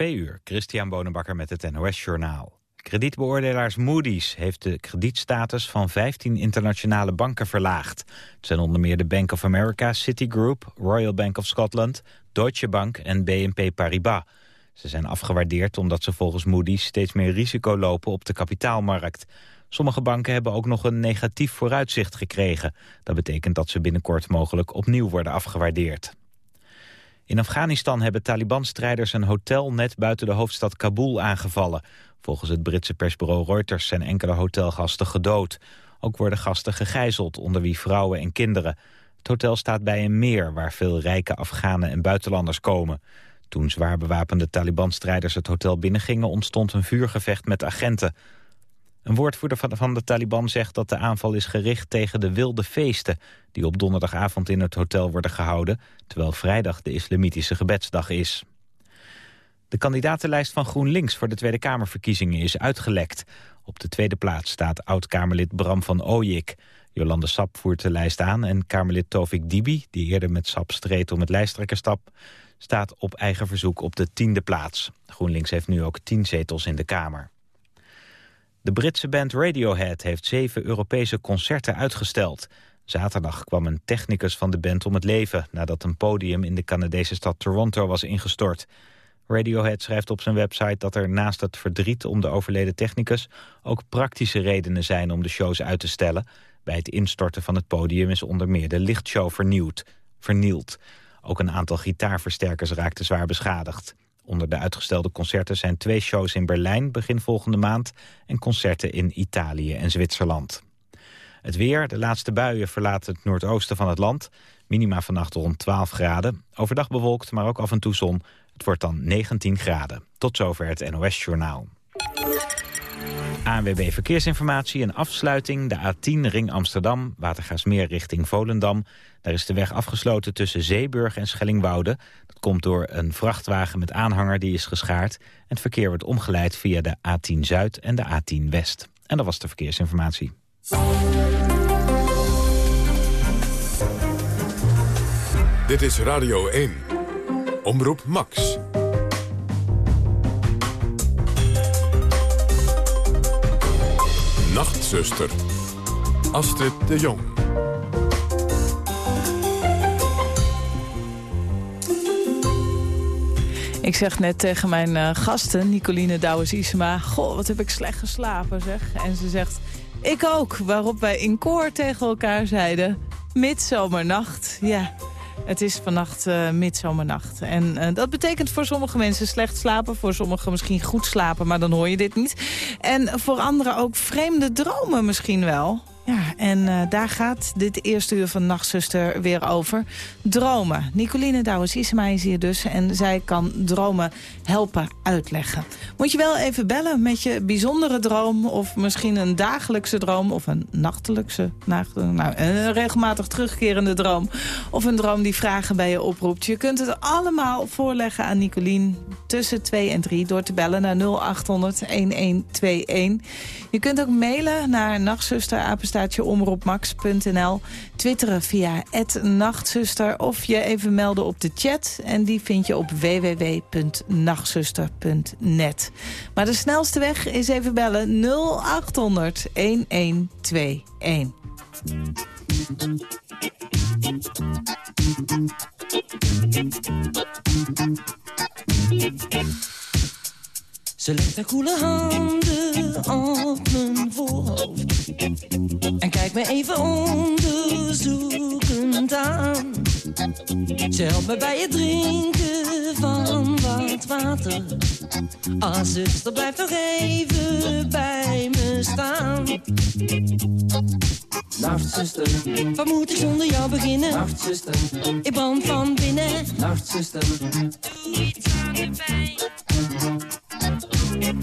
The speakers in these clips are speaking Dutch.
Twee uur, Christian Bonenbakker met het NOS Journaal. Kredietbeoordelaars Moody's heeft de kredietstatus van 15 internationale banken verlaagd. Het zijn onder meer de Bank of America, Citigroup, Royal Bank of Scotland, Deutsche Bank en BNP Paribas. Ze zijn afgewaardeerd omdat ze volgens Moody's steeds meer risico lopen op de kapitaalmarkt. Sommige banken hebben ook nog een negatief vooruitzicht gekregen. Dat betekent dat ze binnenkort mogelijk opnieuw worden afgewaardeerd. In Afghanistan hebben Taliban-strijders een hotel net buiten de hoofdstad Kabul aangevallen. Volgens het Britse persbureau Reuters zijn enkele hotelgasten gedood. Ook worden gasten gegijzeld, onder wie vrouwen en kinderen. Het hotel staat bij een meer waar veel rijke Afghanen en buitenlanders komen. Toen zwaar bewapende Taliban-strijders het hotel binnengingen... ontstond een vuurgevecht met agenten. Een woordvoerder van de Taliban zegt dat de aanval is gericht tegen de wilde feesten... die op donderdagavond in het hotel worden gehouden... terwijl vrijdag de islamitische gebedsdag is. De kandidatenlijst van GroenLinks voor de Tweede Kamerverkiezingen is uitgelekt. Op de tweede plaats staat oud-Kamerlid Bram van Ooyik. Jolande Sap voert de lijst aan en Kamerlid Tovik Dibi... die eerder met Sap streed om het lijsttrekkerstap... staat op eigen verzoek op de tiende plaats. GroenLinks heeft nu ook tien zetels in de Kamer. De Britse band Radiohead heeft zeven Europese concerten uitgesteld. Zaterdag kwam een technicus van de band om het leven... nadat een podium in de Canadese stad Toronto was ingestort. Radiohead schrijft op zijn website dat er naast het verdriet om de overleden technicus... ook praktische redenen zijn om de shows uit te stellen. Bij het instorten van het podium is onder meer de lichtshow vernieuwd, vernield. Ook een aantal gitaarversterkers raakten zwaar beschadigd. Onder de uitgestelde concerten zijn twee shows in Berlijn begin volgende maand... en concerten in Italië en Zwitserland. Het weer, de laatste buien verlaten het noordoosten van het land. Minima vannacht rond 12 graden. Overdag bewolkt, maar ook af en toe zon. Het wordt dan 19 graden. Tot zover het NOS Journaal. ANWB Verkeersinformatie, een afsluiting. De A10 Ring Amsterdam, Watergaasmeer richting Volendam. Daar is de weg afgesloten tussen Zeeburg en Schellingwoude. Komt door een vrachtwagen met aanhanger die is geschaard. En het verkeer wordt omgeleid via de A10 Zuid en de A10 West. En dat was de verkeersinformatie. Dit is Radio 1. Omroep Max. Nachtzuster. Astrid de Jong. Ik zeg net tegen mijn uh, gasten, Nicoline Douwes-Isema... Goh, wat heb ik slecht geslapen, zeg. En ze zegt, ik ook. Waarop wij in koor tegen elkaar zeiden... Midzomernacht, ja... Het is vannacht uh, midzomernacht. En uh, dat betekent voor sommige mensen slecht slapen. Voor sommigen misschien goed slapen, maar dan hoor je dit niet. En voor anderen ook vreemde dromen misschien wel. Ja, en uh, daar gaat dit eerste uur van Nachtzuster weer over. Dromen. Nicoline Douwes Isema is hier dus en zij kan dromen helpen uitleggen. Moet je wel even bellen met je bijzondere droom... of misschien een dagelijkse droom of een nachtelijkse... Nou, een regelmatig terugkerende droom. Of een droom die vragen bij je oproept. Je kunt het allemaal voorleggen aan Nicoline tussen 2 en 3... door te bellen naar 0800-1121. Je kunt ook mailen naar nachtzuster omroepmax.nl. Twitteren via nachtzuster of je even melden op de chat. En die vind je op www.nachtzuster.net. Maar de snelste weg is even bellen 0800 1121. Ze legt haar koele handen op mijn voorhoofd En kijkt me even onderzoekend aan Ze helpt me bij het drinken van wat water Ah, zuster, blijf nog even bij me staan Nacht, zuster. Wat moet ik zonder jou beginnen? Nacht, zuster. Ik brand van binnen. Nacht, zuster. Doe iets aan de pijn.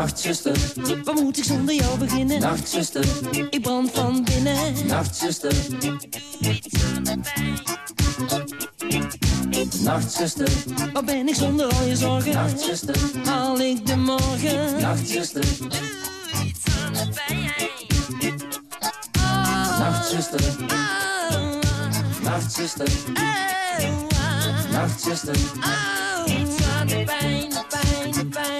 Nachtzuster, Wat moet ik zonder jou beginnen? nachtzuster, Ik brand van binnen. nachtzuster, nachtzuster, Waar ben ik zonder al je zorgen? nachtzuster, Haal ik de morgen? nachtzuster, Doe iets aan de pijn. nachtzuster, Oh, nachtzuster, oh, nachtzuster, oh. Iets aan de pijn, de pijn, de pijn, de pijn.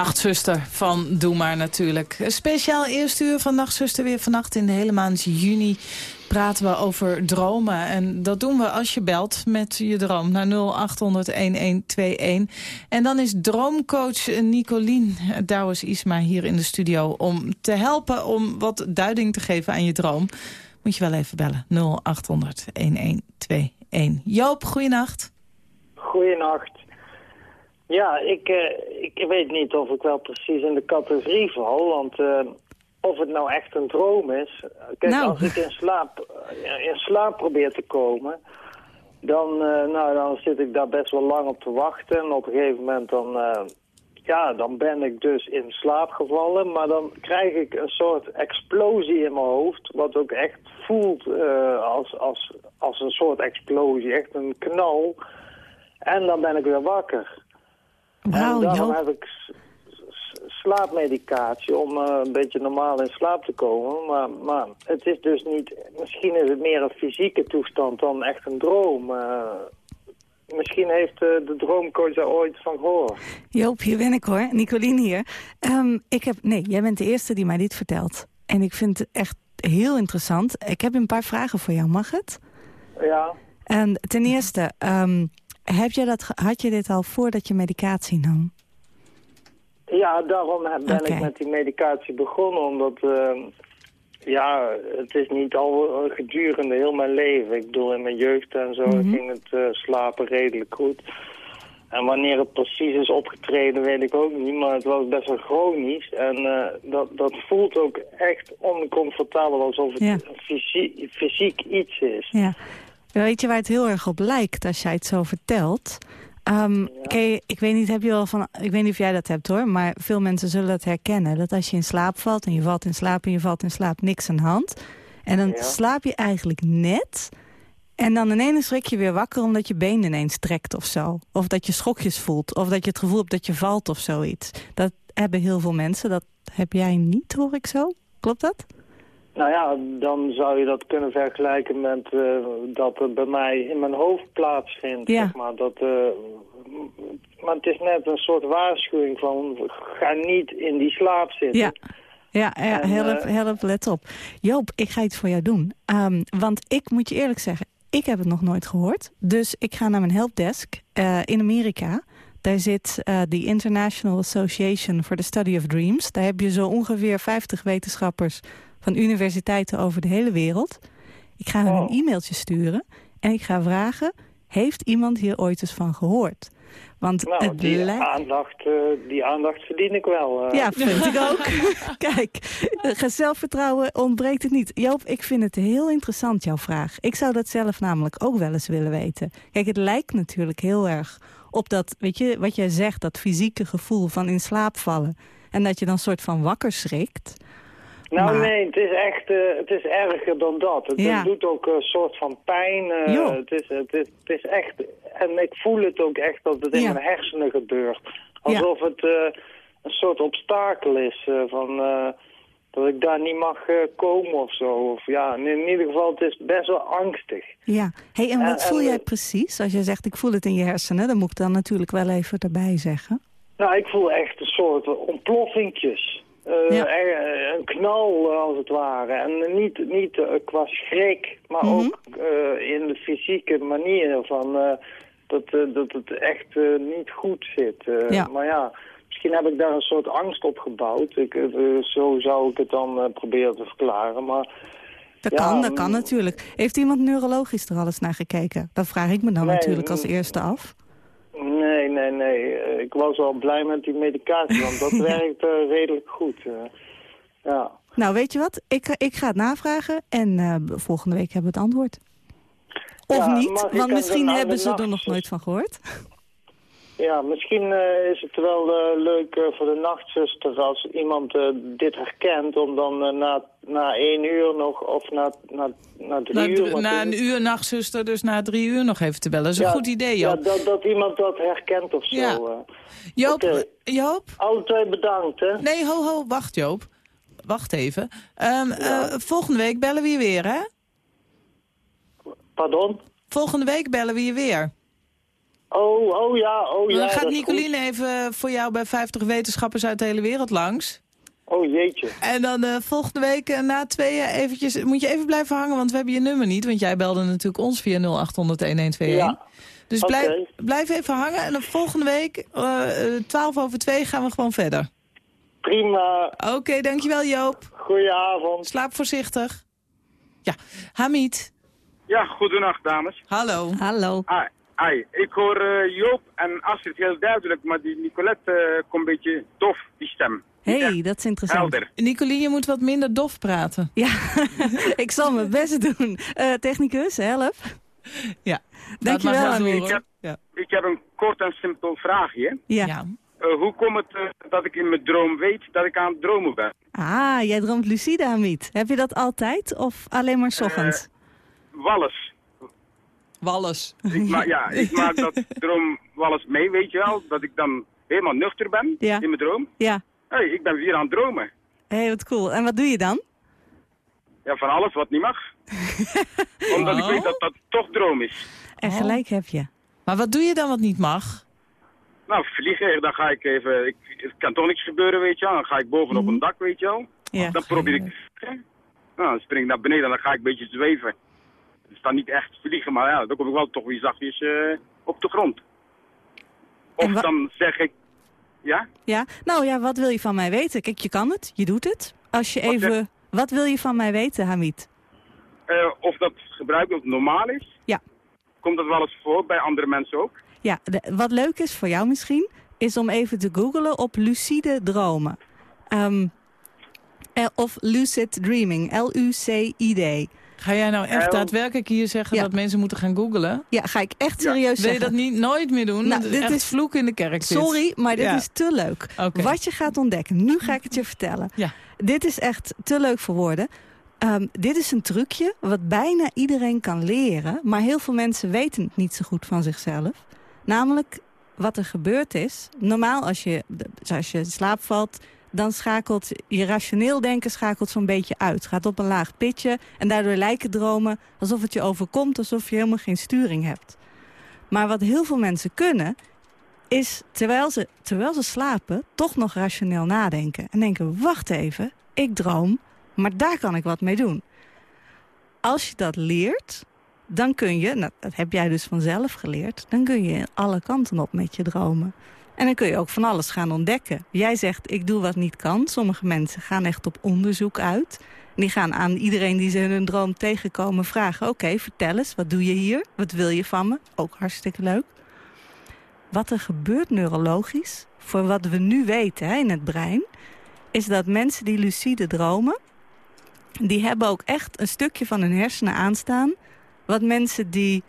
Nachtzuster van Doe Maar natuurlijk. Speciaal eerste uur van Nachtzuster weer vannacht in de hele maand juni praten we over dromen. En dat doen we als je belt met je droom naar 0800-1121. En dan is droomcoach Nicolien Douwes-Isma hier in de studio... om te helpen om wat duiding te geven aan je droom. Moet je wel even bellen. 0800-1121. Joop, goeienacht. Goeienacht. Ja, ik, eh, ik weet niet of ik wel precies in de categorie val, want eh, of het nou echt een droom is... Kijk, Nou. als ik in slaap, eh, in slaap probeer te komen, dan, nou, dan zit ik daar best wel lang op te wachten. En op een gegeven moment dan, ja, dan ben ik dus in slaap gevallen, maar dan krijg ik een soort explosie in mijn hoofd, wat ook echt voelt als, als, als een soort explosie, echt een knal... En dan ben ik weer wakker. Wauw, daarom heb ik slaapmedicatie om eh, een beetje normaal in slaap te komen. Maar, maar het is dus niet... Misschien is het meer een fysieke toestand dan echt een droom. Eh, misschien heeft eh, de droomcoach daar ooit van gehoord. Joop, hier ben ik hoor. Nicolien hier. Ehm, ik heb, nee, jij bent de eerste die mij dit vertelt. En ik vind het echt heel interessant. Ik heb een paar vragen voor jou, mag het? Ja, En ten eerste, ehm, heb je dat, had je dit al voordat je medicatie nam? ja daarom ben ik met die medicatie begonnen. Omdat, eh, ja, het is niet al gedurende heel mijn leven. Ik bedoel, in mijn jeugd en zo Mhm. ging het eh, slapen redelijk goed. En wanneer het precies is opgetreden, weet ik ook niet. Maar het was best wel chronisch. En eh, dat, dat voelt ook echt oncomfortabel, alsof het Ja. fysie- fysiek iets is. Ja. Weet je waar het heel erg op lijkt als jij het zo vertelt? Ehm, je- ik, weet niet, heb je wel van, ik weet niet of jij dat hebt hoor, maar veel mensen zullen het herkennen. Dat als je in slaap valt en je valt in slaap en je valt in slaap, niks aan de hand. En dan Ja. slaap je eigenlijk net. En dan ineens schrik je weer wakker omdat je been ineens trekt of zo. Of dat je schokjes voelt. Of dat je het gevoel hebt dat je valt of zoiets. Dat hebben heel veel mensen. Dat heb jij niet, hoor ik zo. Klopt dat? Nou ja, dan zou je dat kunnen vergelijken met eh, dat het bij mij in mijn hoofd plaatsvindt. Ja. Zeg maar. dat, eh, maar het is net een soort waarschuwing van ga niet in die slaap zitten. Ja. Ja, ja En, help, eh, help, let op. Joop, ik ga iets voor jou doen. Ehm, want ik moet je eerlijk zeggen, ik heb het nog nooit gehoord. Dus ik ga naar mijn helpdesk eh, in Amerika. Daar zit eh, de International Association for the Study of Dreams. Daar heb je zo ongeveer 50 wetenschappers van universiteiten over de hele wereld. Ik ga hun Oh. een e-mailtje sturen en ik ga vragen... heeft iemand hier ooit eens van gehoord? Want Nou, het die lijkt... aandacht, eh, die aandacht verdien ik wel. eh. Ja, vind ik ook. Kijk, eh, zelfvertrouwen ontbreekt het niet. Joop, ik vind het heel interessant, jouw vraag. Ik zou dat zelf namelijk ook wel eens willen weten. Kijk, het lijkt natuurlijk heel erg op dat, weet je, wat jij zegt... dat fysieke gevoel van in slaap vallen. En dat je dan soort van wakker schrikt. Nou Maar- nee, het is echt, eh, het is erger dan dat. Het, Ja. doet ook een soort van pijn. Jo. het, is, het, is, het is echt, en ik voel het ook echt dat het in mijn hersenen gebeurt. Alsof het eh, een soort obstakel is van... dat ik daar niet mag komen of zo. Of, ja, in, in ieder geval, het is best wel angstig. Ja. hey, en wat En- voel en- jij precies? Als jij zegt, ik voel het in je hersenen... dan moet ik dan natuurlijk wel even erbij zeggen. Nou, ik voel echt een soort ontploffingjes. Eh, Ja. eh, een knal, als het ware. En niet, niet eh, qua schrik, maar Mhm. ook in de fysieke manier van... dat, dat het echt niet goed zit. Ja. Maar ja, misschien heb ik daar een soort angst op gebouwd. Ik, zo zou ik het dan proberen te verklaren. Maar Dat Ja, kan, dat kan mm. natuurlijk. Heeft iemand neurologisch er alles naar gekeken? Dat vraag ik me dan Nee, natuurlijk als mm. eerste af. Nee, nee, nee. eh, ik was wel blij met die medicatie, want dat werkt eh, redelijk goed. eh. ja. Nou, weet je wat? Ik, ik ga het navragen en volgende week hebben we het antwoord. Of Ja, niet, want misschien hebben ze er nog nooit van gehoord. Ja, misschien eh, is het wel eh, leuk eh, voor de nachtzuster als iemand dit herkent... om dan na, na één uur nog, of na, na, na drie Na, uur... na een uur nachtzuster, dus na drie uur nog even te bellen. Dat is een Ja, goed idee, Ja, Joop. dat, dat iemand dat herkent of zo. Ja. Joop. Joop? Alle twee bedankt, hè? Nee, ho, ho, wacht Joop. Wacht even. Ehm, eh, volgende week bellen we je weer, hè? Pardon? Volgende week bellen we je weer. Oh, oh ja, oh ja. Dan gaat Nicoline even voor jou bij 50 wetenschappers uit de hele wereld langs. Oh jeetje. En dan eh, volgende week eh, na tweeën eventjes... Moet je even blijven hangen, want we hebben je nummer niet. Want jij belde natuurlijk ons via 0800-1121. Ja. Dus blijf, blijf even hangen. En dan volgende week, eh, eh, 12 over 2, gaan we gewoon verder. Prima. Oké, dankjewel Joop. Goedenavond. Slaap voorzichtig. Ja, Hamid. Ja, goedenacht dames. Hallo. Hallo. Hi, hi. ik hoor eh, Joop en Astrid heel duidelijk, maar die Nicolette eh, komt een beetje dof, die stem. hey, Niet echt dat is interessant. Helder. Nicoline, je moet wat minder dof praten. Ja, ik zal mijn best doen. Eh, technicus, help. Ja. Dankjewel, horen. Ik heb- Ja. Ik heb een kort en simpel vraagje. Ja. ja. Eh, hoe komt het dat ik in mijn droom weet dat ik aan het dromen ben? Ah, jij droomt lucide, Hamid. Heb je dat altijd of alleen maar 's ochtends? Wallis. Wallis. Ik ja, ik maak dat droom Wallis mee, weet je wel. Dat ik dan helemaal nuchter ben Ja. in mijn droom. ja. Hé, hey, ik ben weer aan het dromen. Hé, hey, wat cool. En wat doe je dan? Ja, van alles wat niet mag. Omdat ik Oh. weet dat dat toch droom is. En Oh. gelijk heb je. Maar wat doe je dan wat niet mag? Nou, vliegen, dan ga ik even... Ik, er kan toch niks gebeuren, weet je wel. Dan ga ik bovenop Mhm. een dak, weet je wel. Ja. Dan probeer ik te vliegen. Nou, dan spring ik naar beneden en dan ga ik een beetje zweven. Is dan niet echt vliegen, maar ja, dan kom ik wel toch weer zachtjes eh, op de grond. Of dan zeg ik... Ja? Ja, nou ja, wat wil je van mij weten? Kijk, je kan het, je doet het. Als je Wat even... zeg- Wat wil je van mij weten, Hamid? Eh, of dat gebruik ook normaal is? Ja. Komt dat wel eens voor bij andere mensen ook? Ja, de- wat leuk is voor jou misschien, is om even te googlen op lucide dromen. Ehm, eh, of lucid dreaming, L-U-C-I-D. Ga jij nou echt El- daadwerkelijk hier zeggen Ja. dat mensen moeten gaan googlen? Ja, ga ik echt serieus Wil je zeggen. dat niet, nooit meer doen? Nou, dit echt is- vloek in de kerk zit. Sorry, maar dit Ja. is te leuk. Wat je gaat ontdekken, nu ga ik het je vertellen. Ja. Dit is echt te leuk voor woorden. Ehm, dit is een trucje wat bijna iedereen kan leren... maar heel veel mensen weten het niet zo goed van zichzelf. Namelijk, wat er gebeurd is... normaal als je, als je in slaap valt... dan schakelt je rationeel denken schakelt zo'n beetje uit. Gaat op een laag pitje en daardoor lijken dromen... alsof het je overkomt, alsof je helemaal geen sturing hebt. Maar wat heel veel mensen kunnen is terwijl ze, terwijl ze slapen toch nog rationeel nadenken. En denken, wacht even, ik droom, maar daar kan ik wat mee doen. Als je dat leert, dan kun je, nou, dat heb jij dus vanzelf geleerd... dan kun je alle kanten op met je dromen. En dan kun je ook van alles gaan ontdekken. Jij zegt, ik doe wat niet kan. Sommige mensen gaan echt op onderzoek uit. Die gaan aan iedereen die ze hun droom tegenkomen vragen... oké, vertel eens, wat doe je hier? Wat wil je van me? Ook hartstikke leuk. Wat er gebeurt neurologisch, voor wat we nu weten hè, in het brein... is dat mensen die lucide dromen... die hebben ook echt een stukje van hun hersenen aanstaan... wat mensen die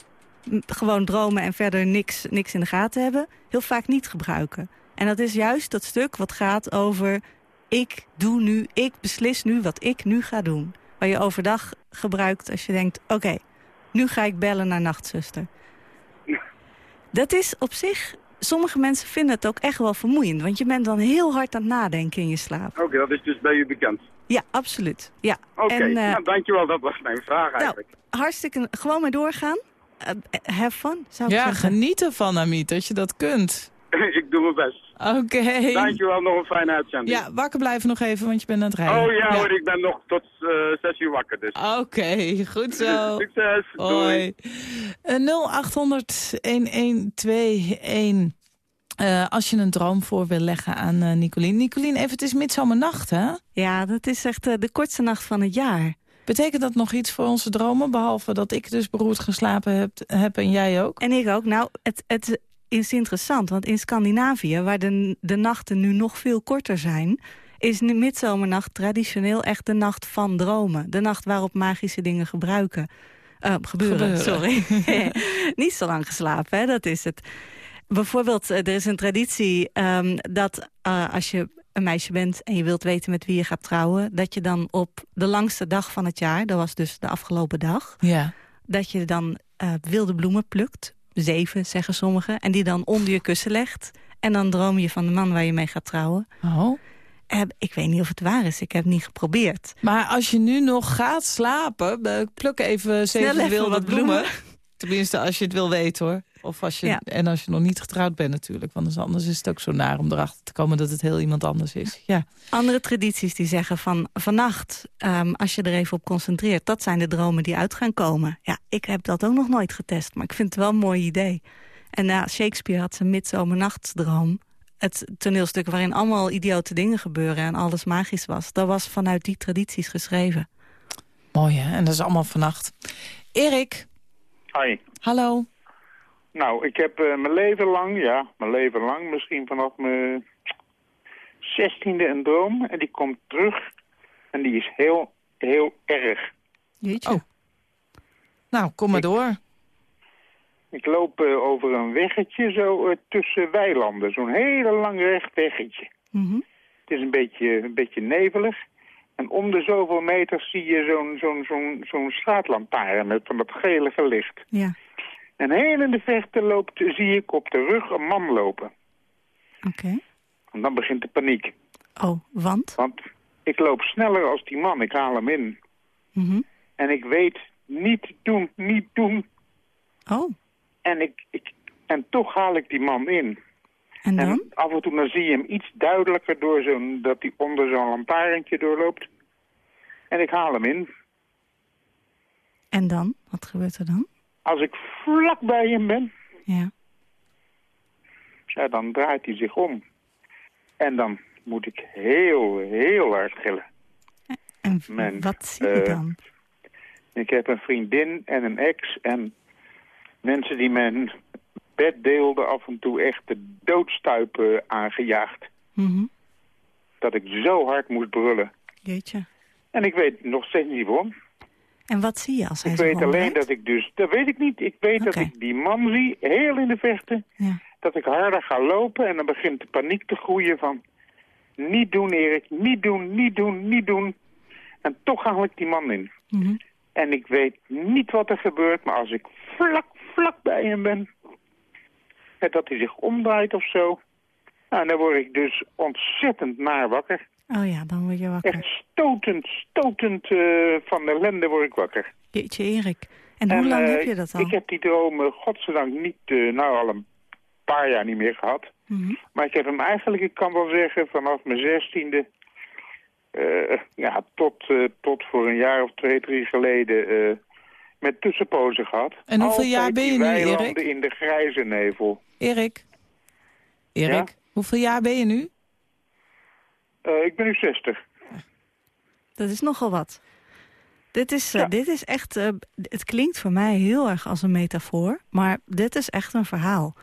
gewoon dromen en verder niks, niks in de gaten hebben... heel vaak niet gebruiken. En dat is juist dat stuk wat gaat over... ik doe nu, ik beslis nu wat ik nu ga doen. Waar je overdag gebruikt als je denkt... oké, nu ga ik bellen naar nachtzuster. Dat is op zich... Sommige mensen vinden het ook echt wel vermoeiend. Want je bent dan heel hard aan het nadenken in je slaap. Oké, dat is dus bij u bekend. Ja, absoluut. Ja. Oké, En, eh, nou, dankjewel. Dat was mijn vraag nou, eigenlijk. hartstikke... Gewoon mee doorgaan. Eh, have fun, zou ik Ja, zeggen. geniet ervan, Amit, dat je dat kunt. ik doe mijn best. Oké. Dankjewel, nog een fijne uitzending. Ja, wakker blijven nog even, want je bent aan het rijden. Oh ja, hoor, ik ben nog tot eh, zes uur wakker. Dus. Oké, goed zo. Succes. Doei. Hoi. Eh, 0800-1121. Eh, als je een droom voor wil leggen aan eh Nicolien. Nicolien, even, het is midzomernacht, hè? Ja, dat is echt de kortste nacht van het jaar. Betekent dat nog iets voor onze dromen? Behalve dat ik dus beroerd geslapen heb, heb en jij ook? En ik ook. Nou, het, het is interessant, want in Scandinavië... waar de, de nachten nu nog veel korter zijn... is de midzomernacht traditioneel echt de nacht van dromen. De nacht waarop magische dingen gebruiken. Eh, gebeuren, Gebeuren. sorry. Niet zo lang geslapen, hè, dat is het. Bijvoorbeeld, eh, er is een traditie ehm, dat eh, als je een meisje bent... en je wilt weten met wie je gaat trouwen... dat je dan op de langste dag van het jaar... dat was dus de afgelopen dag... Ja. dat je dan eh, wilde bloemen plukt. Zeven, zeggen sommigen. En die dan onder je kussen legt. En dan droom je van de man waar je mee gaat trouwen. Oh. Eh, ik weet niet of het waar is. Ik heb het niet geprobeerd. Maar als je nu nog gaat slapen, eh, pluk even zeven even wilde bloemen. Tenminste, als je het wil weten hoor. Of als je, Ja. En als je nog niet getrouwd bent natuurlijk. Want anders is het ook zo naar om erachter te komen dat het heel iemand anders is. Ja. Andere tradities die zeggen van vannacht, ehm, als je er even op concentreert... dat zijn de dromen die uit gaan komen. Ja, ik heb dat ook nog nooit getest, maar ik vind het wel een mooi idee. En Shakespeare had zijn midzomernachtsdroom. Het toneelstuk waarin allemaal idiote dingen gebeuren... en alles magisch was. Dat was vanuit die tradities geschreven. Mooi hè, en dat is allemaal vannacht. Erik, Hi. hallo. Nou, ik heb eh, mijn leven lang, ja, mijn leven lang, misschien vanaf mijn zestiende een droom. En die komt terug en die is heel, heel erg. Jeetje. Oh. Nou, kom maar door. Ik loop eh, over een weggetje zo eh, tussen weilanden. Zo'n hele lang recht weggetje. Mhm. Het is een beetje, een beetje nevelig. En om de zoveel meter zie je zo'n zo'n zo'n zo'n straatlantaarn met van dat gelige licht. Ja, En heel in de verte loopt, zie ik op de rug een man lopen. oké. En dan begint de paniek. Oh, want? Want ik loop sneller als die man, ik haal hem in. Mhm. En ik weet, niet doen, niet doen. Oh, En, ik, ik, en toch haal ik die man in. en dan? En af en toe dan zie je hem iets duidelijker door zo'n, dat hij onder zo'n lantaarntje doorloopt. En ik haal hem in. En dan? Wat gebeurt er dan? Als ik vlak bij hem ben, Ja. ja, dan draait hij zich om. En dan moet ik heel, heel hard gillen. En Mijn, wat zie je eh, dan? Ik heb een vriendin en een ex en mensen die mijn bed deelden af en toe echt de doodstuipen aangejaagd. Mhm. Dat ik zo hard moest brullen. Jeetje. En ik weet nog steeds niet waarom. En wat zie je als hij Ik weet alleen dat ik dus, dat weet ik niet. Ik weet dat ik die man zie, heel in de vechten. Ja. Dat ik harder ga lopen en dan begint de paniek te groeien van... Niet doen Erik, niet doen, niet doen, niet doen. En toch haal ik die man in. Mhm. En ik weet niet wat er gebeurt, maar als ik vlak, vlak bij hem ben... en dat hij zich omdraait of zo... Nou, dan word ik dus ontzettend naar wakker. Oh ja, dan word je wakker. Echt stotend, stotend eh, van ellende word ik wakker. Jeetje, Erik. En hoe lang eh, heb je dat al? Ik heb die dromen godzijdank niet, eh, nou al een paar jaar niet meer gehad. Mhm. Maar ik heb hem eigenlijk, ik kan wel zeggen, vanaf mijn zestiende eh, ja, tot, eh, tot voor een jaar of twee, drie geleden eh, met tussenpozen gehad. En hoeveel Altijd jaar ben je nu, Erik? in de grijze nevel. Erik? Erik, Ja? hoeveel jaar ben je nu? Eh, ik ben nu 60. Dat is nogal wat. Dit is, eh, dit is echt, eh, het klinkt voor mij heel erg als een metafoor, maar dit is echt een verhaal.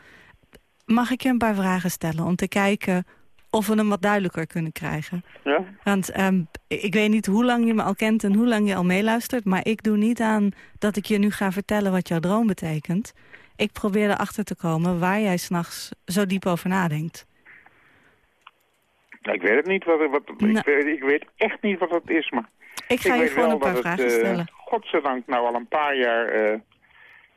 Mag ik je een paar vragen stellen om te kijken of we hem wat duidelijker kunnen krijgen? Ja? Want ehm, ik weet niet hoe lang je me al kent en hoe lang je al meeluistert... maar ik doe niet aan dat ik je nu ga vertellen wat jouw droom betekent. Ik probeer erachter te komen waar jij s'nachts zo diep over nadenkt. Nou, ik weet het niet. Wat, wat, Nou. ik, weet, ik weet echt niet wat dat is, maar... Ik ga ik je weet gewoon wel een paar dat vragen het, eh, stellen. godzijdank nou al een paar jaar eh,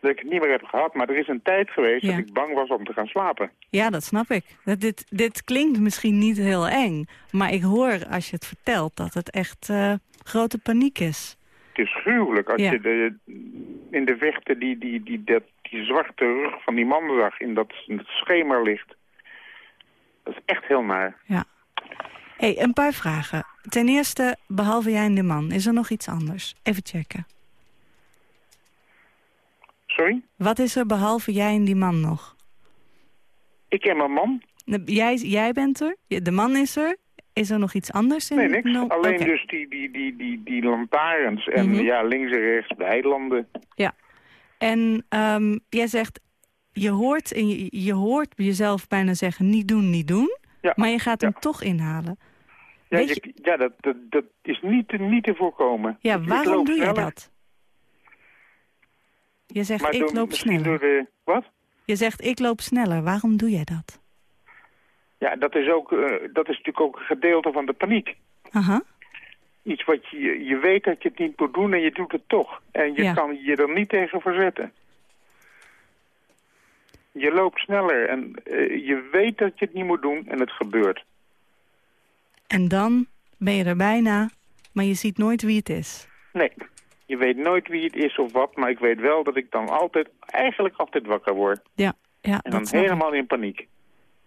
dat ik het niet meer heb gehad. Maar er is een tijd geweest Ja. dat ik bang was om te gaan slapen. Ja, dat snap ik. Dat dit, dit klinkt misschien niet heel eng. Maar ik hoor als je het vertelt dat het echt eh, grote paniek is. Het is gruwelijk als Ja. je de, in de vechten die, die, die, dat, die zwarte rug van die man zag in dat, in dat schemerlicht. Dat is echt heel naar. Ja. Hey, een paar vragen. Ten eerste, behalve jij en de man, is er nog iets anders? Even checken. Sorry? Wat is er behalve jij en die man nog? Ik en mijn man? De- Jij, jij bent er, de man is er. Is er nog iets anders? In Nee, niks. No- Alleen dus die, die, die, die, die lantaarns en Mhm. ja, links en rechts weilanden. Ja. En ehm, jij zegt, je hoort, en je, je hoort jezelf bijna zeggen niet doen, niet doen. Ja. Maar je gaat hem toch inhalen. Ja, je- ja dat, dat, dat is niet, te- niet te voorkomen. Ja, Ik- waarom doe je dat? Je zegt, Maar ik door- loop sneller. Door de, wat? Je zegt, ik loop sneller. Waarom doe jij dat? Ja, dat is, ook, eh, dat is natuurlijk ook een gedeelte van de paniek. Aha. Iets wat je, je weet dat je het niet moet doen en je doet het toch. En je Ja. kan je er niet tegen verzetten. Je loopt sneller en eh, je weet dat je het niet moet doen en het gebeurt. En dan ben je er bijna, maar je ziet nooit wie het is. Nee, je weet nooit wie het is of wat, maar ik weet wel dat ik dan altijd, eigenlijk altijd wakker word. Ja, ja En dan ik. helemaal in paniek.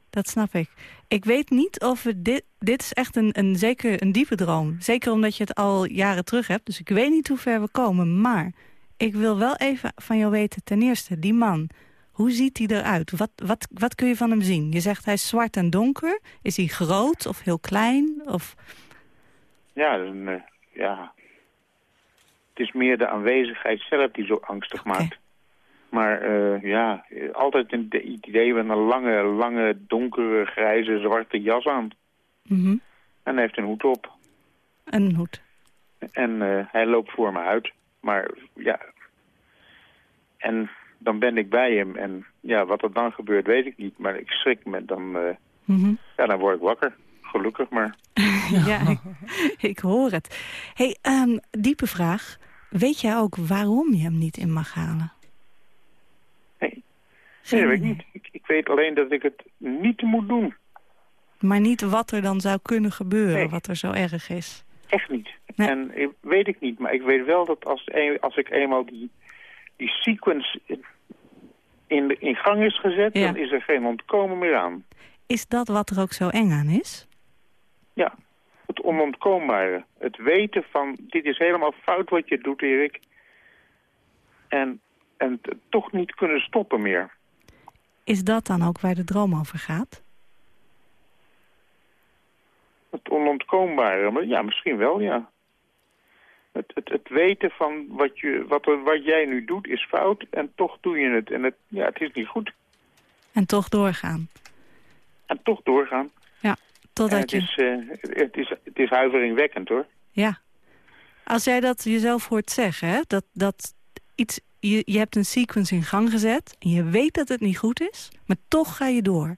Dat snap ik. Ik weet niet of we dit... Dit is echt een, een, zeker een diepe droom. Zeker omdat je het al jaren terug hebt. Dus ik weet niet hoe ver we komen. Maar ik wil wel even van jou weten. Ten eerste, die man. Hoe ziet hij eruit? Wat, wat, wat kun je van hem zien? Je zegt hij is zwart en donker. Is hij groot of heel klein? Of... Ja, een, eh, ja. Het is meer de aanwezigheid zelf die zo angstig maakt. Maar eh, ja, altijd een, het idee van een lange, lange, donkere, grijze, zwarte jas aan. Mhm. En hij heeft een hoed op. Een hoed. En eh, hij loopt voor me uit. Maar ja, en dan ben ik bij hem. En ja, wat er dan gebeurt, weet ik niet. Maar ik schrik me, dan, eh, Mhm. ja, dan word ik wakker. Gelukkig maar. Ja, ik, ik hoor het. hey, ehm, diepe vraag. Weet jij ook waarom je hem niet in mag halen? Nee, nee dat weet ik niet. Ik, ik weet alleen dat ik het niet moet doen. Maar niet wat er dan zou kunnen gebeuren, Nee. wat er zo erg is. Echt niet. Nee. En ik, weet ik niet, maar ik weet wel dat als, een- als ik eenmaal die, die sequence in, de, in gang is gezet, Ja. dan is er geen ontkomen meer aan. Is dat wat er ook zo eng aan is? Ja, het onontkoombare. Het weten van, dit is helemaal fout wat je doet, Erik. En, en toch niet kunnen stoppen meer. Is dat dan ook waar de droom over gaat? Het onontkoombare. Maar ja, misschien wel, ja. Het, het, het weten van wat, je, wat, er, wat jij nu doet is fout en toch doe je het. En het, ja, het is niet goed. En toch doorgaan? En toch doorgaan. Ja, totdat het, je... is, eh, het, is, het is huiveringwekkend, hoor. Ja. Als jij dat jezelf hoort zeggen, hè, dat, dat iets, je, je hebt een sequence in gang gezet... en je weet dat het niet goed is, maar toch ga je door.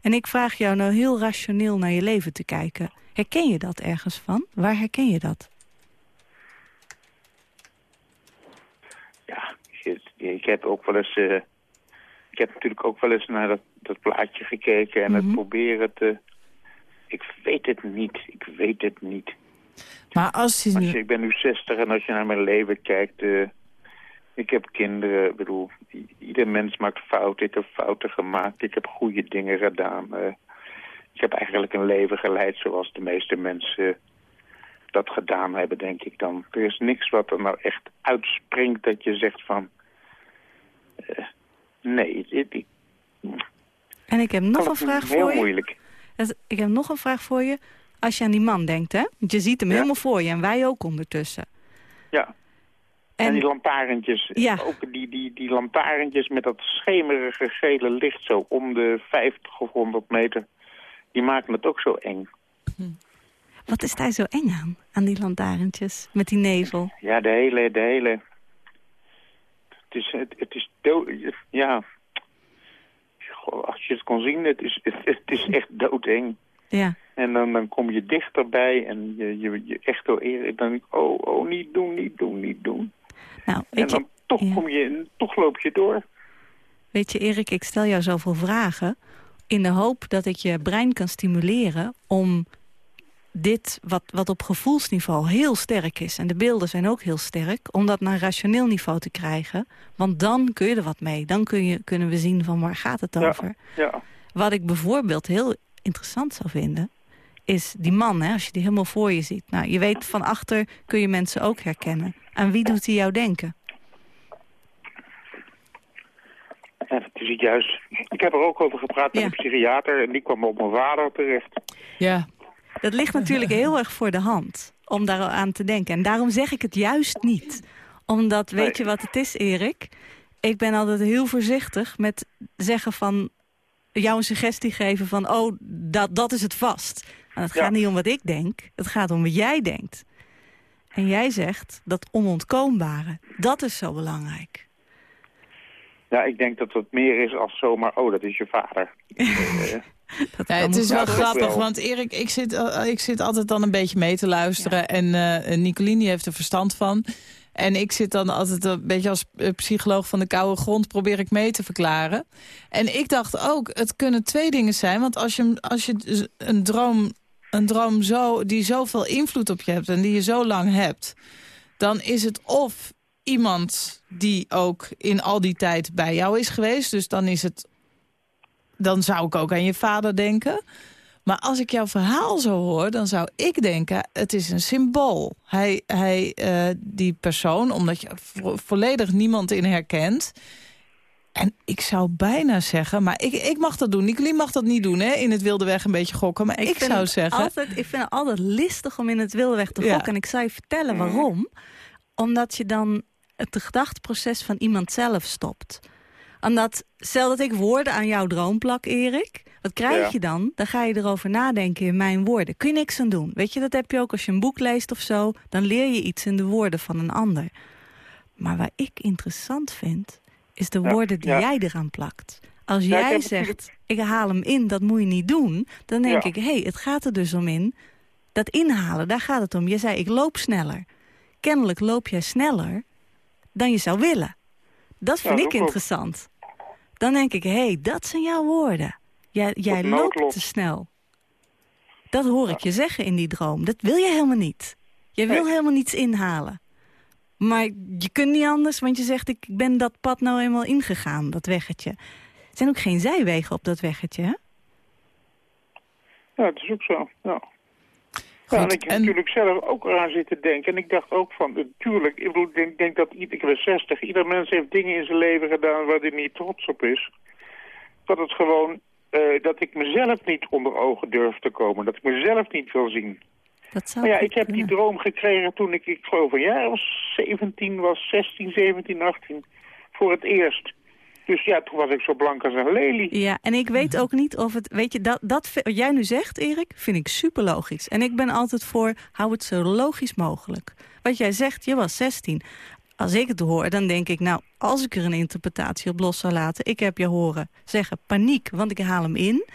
En ik vraag jou nou heel rationeel naar je leven te kijken. Herken je dat ergens van? Waar herken je dat? Ja, je- ik heb ook wel eens... eh, ik heb natuurlijk ook wel eens naar dat, dat plaatje gekeken en Mhm. het proberen te... Ik weet het niet, ik weet het niet. Maar als je... Als je, ik ben nu 60 en als je naar mijn leven kijkt... eh, ik heb kinderen, ik bedoel, ieder mens maakt fouten. Ik heb fouten gemaakt, ik heb goede dingen gedaan. eh. ik heb eigenlijk een leven geleid zoals de meeste mensen dat gedaan hebben, denk ik dan. Er is niks wat er nou echt uitspringt dat je zegt van... eh, nee, het, En ik heb nog een vraag heel voor je. moeilijk. Dat- Ik heb nog een vraag voor je. Als je aan die man denkt, hè? Want je ziet hem Ja. helemaal voor je en wij ook ondertussen. Ja. En, En die lantaarntjes, Ja. ook die, die, die lantaarntjes met dat schemerige gele licht zo om de 50 of 100 meter, die maken het ook zo eng. wat is daar zo eng aan? Aan die lantaarntjes met die nevel. Ja, de hele, de hele... Het is, het, het is dood... Ja... Goh, als je het kon zien, het is, het, het is echt doodeng. Ja. En dan, dan kom je dichterbij en je, je, je echt door eer, dan denk ik, oh, oh, niet doen, niet doen, niet doen. Nou, En weet je, dan toch ja. kom je, toch loop je door. weet je, Erik, ik stel jou zoveel vragen... in de hoop dat ik je brein kan stimuleren om dit, wat, wat op gevoelsniveau heel sterk is... en de beelden zijn ook heel sterk, om dat naar rationeel niveau te krijgen. Want dan kun je er wat mee. Dan kun je, kunnen we zien van waar gaat het over. Ja. Wat ik bijvoorbeeld heel interessant zou vinden... is die man, hè, als je die helemaal voor je ziet. Nou, je weet, van achter kun je mensen ook herkennen. Aan wie doet hij jou denken? En het is juist... Ik heb er ook over gepraat met Ja. een psychiater en die kwam op mijn vader terecht. Ja, Dat ligt natuurlijk heel erg voor de hand om daar aan te denken. En daarom zeg ik het juist niet. Omdat, weet je wat het is, Erik? Ik ben altijd heel voorzichtig met zeggen van... jou een suggestie geven van, oh, dat, dat is het vast. Maar het Ja. gaat niet om wat ik denk, het gaat om wat jij denkt. En jij zegt dat onontkoombare, dat is zo belangrijk. Ja, ik denk dat het meer is als zomaar, oh, dat is je vader. Eh, Ja, het is wel grappig, wel. want Erik, ik zit, eh, ik zit altijd dan een beetje mee te luisteren. En eh Nicolini heeft er verstand van. En ik zit dan altijd een beetje als eh, psycholoog van de koude grond... probeer ik mee te verklaren. En ik dacht ook, het kunnen twee dingen zijn. Want als je, als je een droom, een droom zo, die zoveel invloed op je hebt... en die je zo lang hebt... dan is het of iemand die ook in al die tijd bij jou is geweest. Dus dan is het dan zou ik ook aan je vader denken. Maar als ik jouw verhaal zo hoor, dan zou ik denken... het is een symbool. Hij, hij eh, die persoon, omdat je vo- volledig niemand in herkent... En ik zou bijna zeggen, maar ik, ik mag dat doen. Nicolien mag dat niet doen, hè? In het wilde weg een beetje gokken. Maar ik, zou zeggen... Altijd, ik vind het altijd listig om in het wilde weg te Ja. gokken. En ik zou je vertellen waarom. Omdat je dan het gedachteproces van iemand zelf stopt. Omdat, stel dat ik woorden aan jouw droom plak, Erik. Wat krijg Ja. je dan? Dan ga je erover nadenken in mijn woorden. Kun je niks aan doen. Weet je, dat heb je ook als je een boek leest of zo. Dan leer je iets in de woorden van een ander. Maar waar ik interessant vind, is de Ja, woorden die ja. jij eraan plakt. Als jij zegt, ik haal hem in, dat moet je niet doen. Dan denk ik, hé, hey, het gaat er dus om in. Dat inhalen, daar gaat het om. Je zei, ik loop sneller. Kennelijk loop jij sneller dan je zou willen. Dat vind Ja, ik dat interessant. Dan denk ik, hé, hey, dat zijn jouw woorden. Jij, jij loopt noodlot. te snel. Dat hoor ik je zeggen in die droom. Dat wil je helemaal niet. Je wil Nee. helemaal niets inhalen. Maar je kunt niet anders, want je zegt... ik ben dat pad nou eenmaal ingegaan, dat weggetje. Er zijn ook geen zijwegen op dat weggetje, hè? Ja, het is ook zo. Ja. En ik heb en- natuurlijk zelf ook eraan zitten denken. En ik dacht ook van, natuurlijk, ik bedoel, ik denk, denk dat ieder, ik ben 60, ieder mens heeft dingen in zijn leven gedaan waar hij niet trots op is. Dat het gewoon, eh, dat ik mezelf niet onder ogen durf te komen. Dat ik mezelf niet wil zien. Dat zou Maar ja, ik heb die droom gekregen toen ik, ik geloof een jaar was 17, was 16, 17, 18. Voor het eerst. Dus ja, toen was ik zo blank als een lelie. Ja, en ik weet ook niet of het... Weet je, dat, dat, wat jij nu zegt, Erik, vind ik super logisch. En ik ben altijd voor, hou het zo logisch mogelijk. Wat jij zegt, je was 16. Als ik het hoor, dan denk ik, nou, als ik er een interpretatie op los zou laten... ik heb je horen zeggen paniek, want ik haal hem in...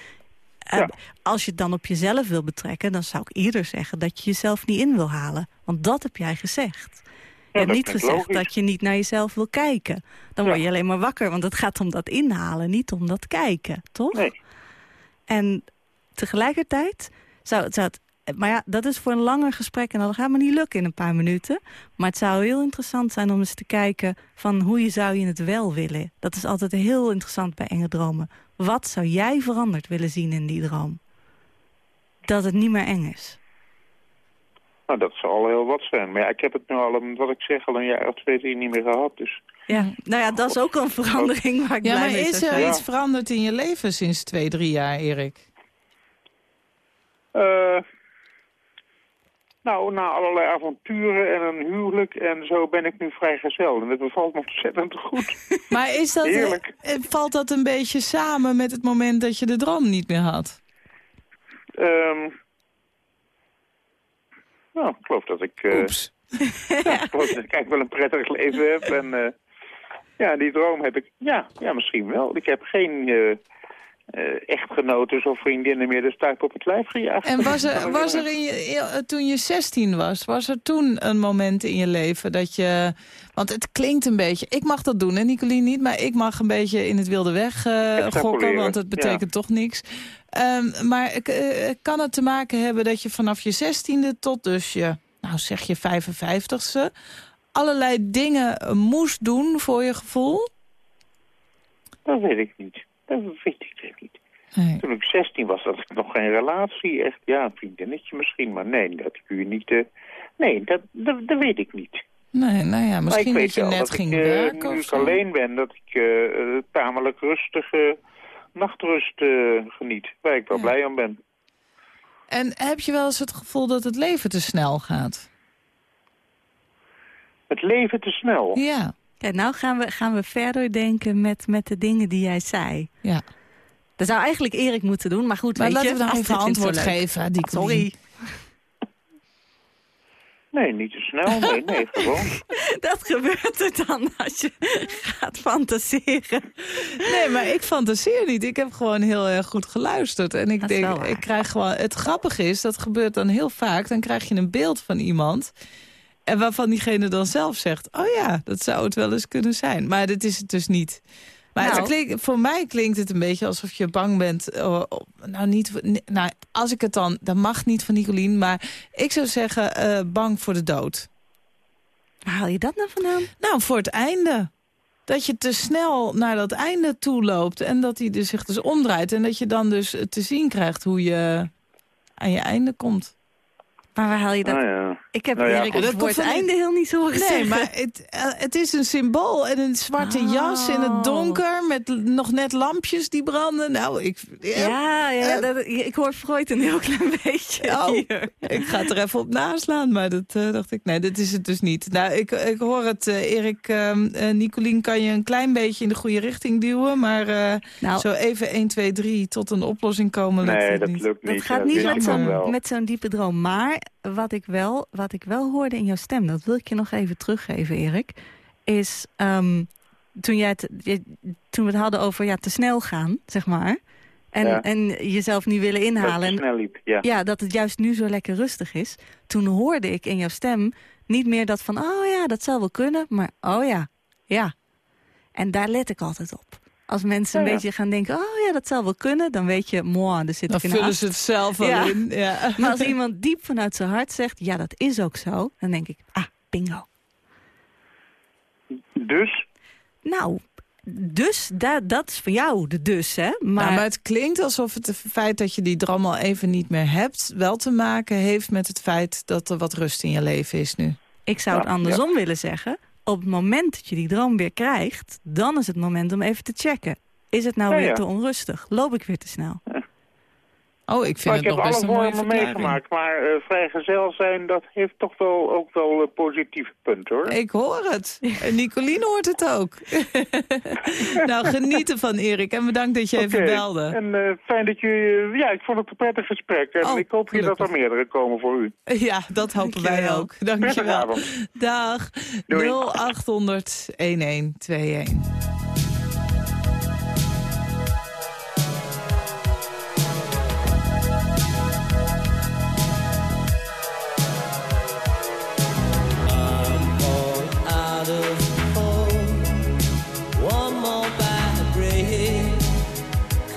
Eh. Als je het dan op jezelf wil betrekken, dan zou ik eerder zeggen... dat je jezelf niet in wil halen. Want dat heb jij gezegd. Je hebt niet gezegd logisch. dat je niet naar jezelf wil kijken. Dan word je alleen maar wakker, want het gaat om dat inhalen, niet om dat kijken, toch? Nee. En tegelijkertijd zou, het- zou het... Maar ja, dat is voor een langer gesprek en dat gaat me niet lukken in een paar minuten. Maar het zou heel interessant zijn om eens te kijken van hoe je zou je het wel willen. Dat is altijd heel interessant bij enge dromen. Wat zou jij veranderd willen zien in die droom? Dat het niet meer eng is. Nou, dat zal al heel wat zijn. Maar ja, ik heb het nu al, een- wat ik zeg, al een jaar of twee, drie niet meer gehad. Dus Ja, nou ja, dat is ook een verandering waar ik Ja, blij maar is er iets veranderd in je leven sinds twee, drie jaar, Erik? Eh, nou, na allerlei avonturen en een huwelijk en zo ben ik nu vrijgezel. En dat bevalt me ontzettend goed. Maar is dat, Heerlijk. eh, valt dat een beetje samen met het moment dat je de droom niet meer had? Ehm nou, ik geloof dat ik... Oeps. ja, ik geloof dat ik eigenlijk wel een prettig leven heb. En eh, ja, die droom heb ik... Ja, ja, misschien wel. Ik heb geen eh eh, echtgenoten of vriendinnen meer de stuip op het lijf gejaagd. En was er, was er in je, toen je 16 was, was er toen een moment in je leven dat je... Want het klinkt een beetje... Ik mag dat doen, hè, Nicolien niet? Maar ik mag een beetje in het wilde weg gokken, want het betekent ja. toch niks. Ehm, maar eh, kan het te maken hebben dat je vanaf je 16e tot dus je, nou zeg je 55ste... allerlei dingen moest doen voor je gevoel? Dat weet ik niet. Dat weet ik echt niet. Nee. Toen ik 16 was, had ik nog geen relatie. Echt, ja, een vriendinnetje misschien. Maar nee, dat kun je niet... eh, nee, dat, dat, dat weet ik niet. Nee, nou ja, maar misschien ik weet dat je net dat ging ik, eh, werken nu of ik zo. alleen ben, dat ik eh, eh, tamelijk rustige nachtrust eh, geniet. Waar ik wel Ja. blij om ben. En heb je wel eens het gevoel dat het leven te snel gaat? Het leven te snel. Ja, Kijk, nou gaan we, gaan we verder denken met, met de dingen die jij zei. ja. Dat zou eigenlijk Erik moeten doen, maar goed, Maar weet laten je, we dan even antwoord geven. Die Sorry, Nee, niet te snel. Nee, nee, gewoon. dat gebeurt er dan als je gaat fantaseren. Nee, maar ik fantaseer niet. Ik heb gewoon heel erg goed geluisterd. En ik Dat denk, ik krijg gewoon... Het grappige is, dat gebeurt dan heel vaak. Dan krijg je een beeld van iemand... En waarvan diegene dan zelf zegt... oh ja, dat zou het wel eens kunnen zijn. Maar dat is het dus niet. Maar Nou. het klinkt, voor mij klinkt het een beetje alsof je bang bent. eh, nou, niet, nou, als ik het dan... Dat mag niet van Nicolien, maar ik zou zeggen eh, bang voor de dood. Waar haal je dat nou vandaan? Nou, voor het einde. Dat je te snel naar dat einde toe loopt. En dat hij dus zich dus omdraait. En dat je dan dus te zien krijgt hoe je aan je einde komt. Maar waar haal je dat? Nou ja. Ik heb Nou ja, Erik het Dat woord einde heel niet zo horen Nee, maar het, eh, het is een symbool. En een zwarte Oh. jas in het donker. Met nog net lampjes die branden. Nou, ik, Ja, ja dat, ik hoor Freud een heel klein beetje Oh. hier. ik ga het er even op naslaan. Maar dat eh, dacht ik, nee, dat is het dus niet. Nou, ik, ik hoor het, eh, Erik. ehm, eh, Nicolien kan je een klein beetje in de goede richting duwen. Maar eh, Nou, zo even 1, 2, 3 tot een oplossing komen. lukt Nee, het dat niet. lukt niet. dat gaat niet zo'n met zo'n diepe droom. Maar wat ik, wel, wat ik wel hoorde in jouw stem, dat wil ik je nog even teruggeven, Erik. Is ehm, toen, jij het, je- toen we het hadden over ja, te snel gaan, zeg maar. En, Ja. en jezelf niet willen Dat inhalen. het En, snel liep, ja. ja, dat het juist nu zo lekker rustig is. Toen hoorde ik in jouw stem niet meer dat van... oh ja, dat zou wel kunnen, maar oh ja, ja. En daar let ik altijd op. Als mensen een Ja, ja. beetje gaan denken... oh ja, dat zou wel kunnen, dan weet je... moi, er zit Dan ik in vullen acht. ze het zelf wel Ja. in. Ja. Maar als iemand diep vanuit zijn hart zegt... ja, dat is ook zo, dan denk ik... ah, bingo. Dus, Nou, dus, da, dat is voor jou de dus, hè? Maar, Maar, maar het klinkt alsof het feit dat je die droom al even niet meer hebt... wel te maken heeft met het feit dat er wat rust in je leven is nu. ik zou het Ja, andersom willen zeggen. Op het moment dat je die droom weer krijgt... dan is het moment om even te checken. Is het nou Ja, weer ja. te onrustig? Loop ik weer te snel? Oh, ik vind maar het ik heb nog best alle een mooie vormen verklaring. meegemaakt. Maar eh, vrijgezel zijn, dat heeft toch wel ook wel eh, positieve punten, hoor. Ik hoor het. En Nicoline hoort het ook. nou, genieten van Erik. En bedankt dat je even Oké, belde. En eh, fijn dat je... ja, ik vond het een prettig gesprek. En Oh, ik hoop hier dat er meerdere komen voor u. Ja, dat hopen wij ook. Prettige Dankjewel. avond. Dag. Doei. 0800 1121.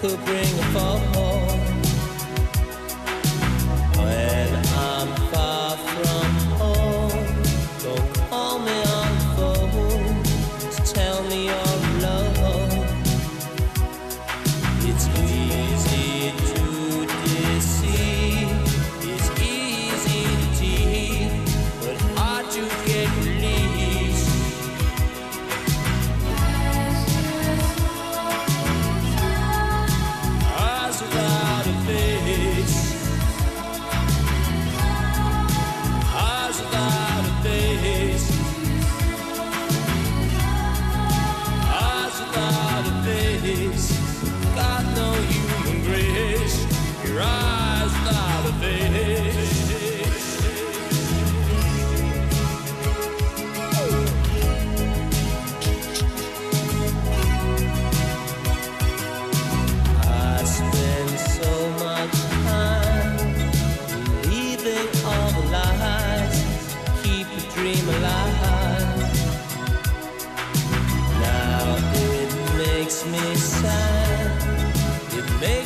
the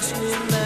makes me mad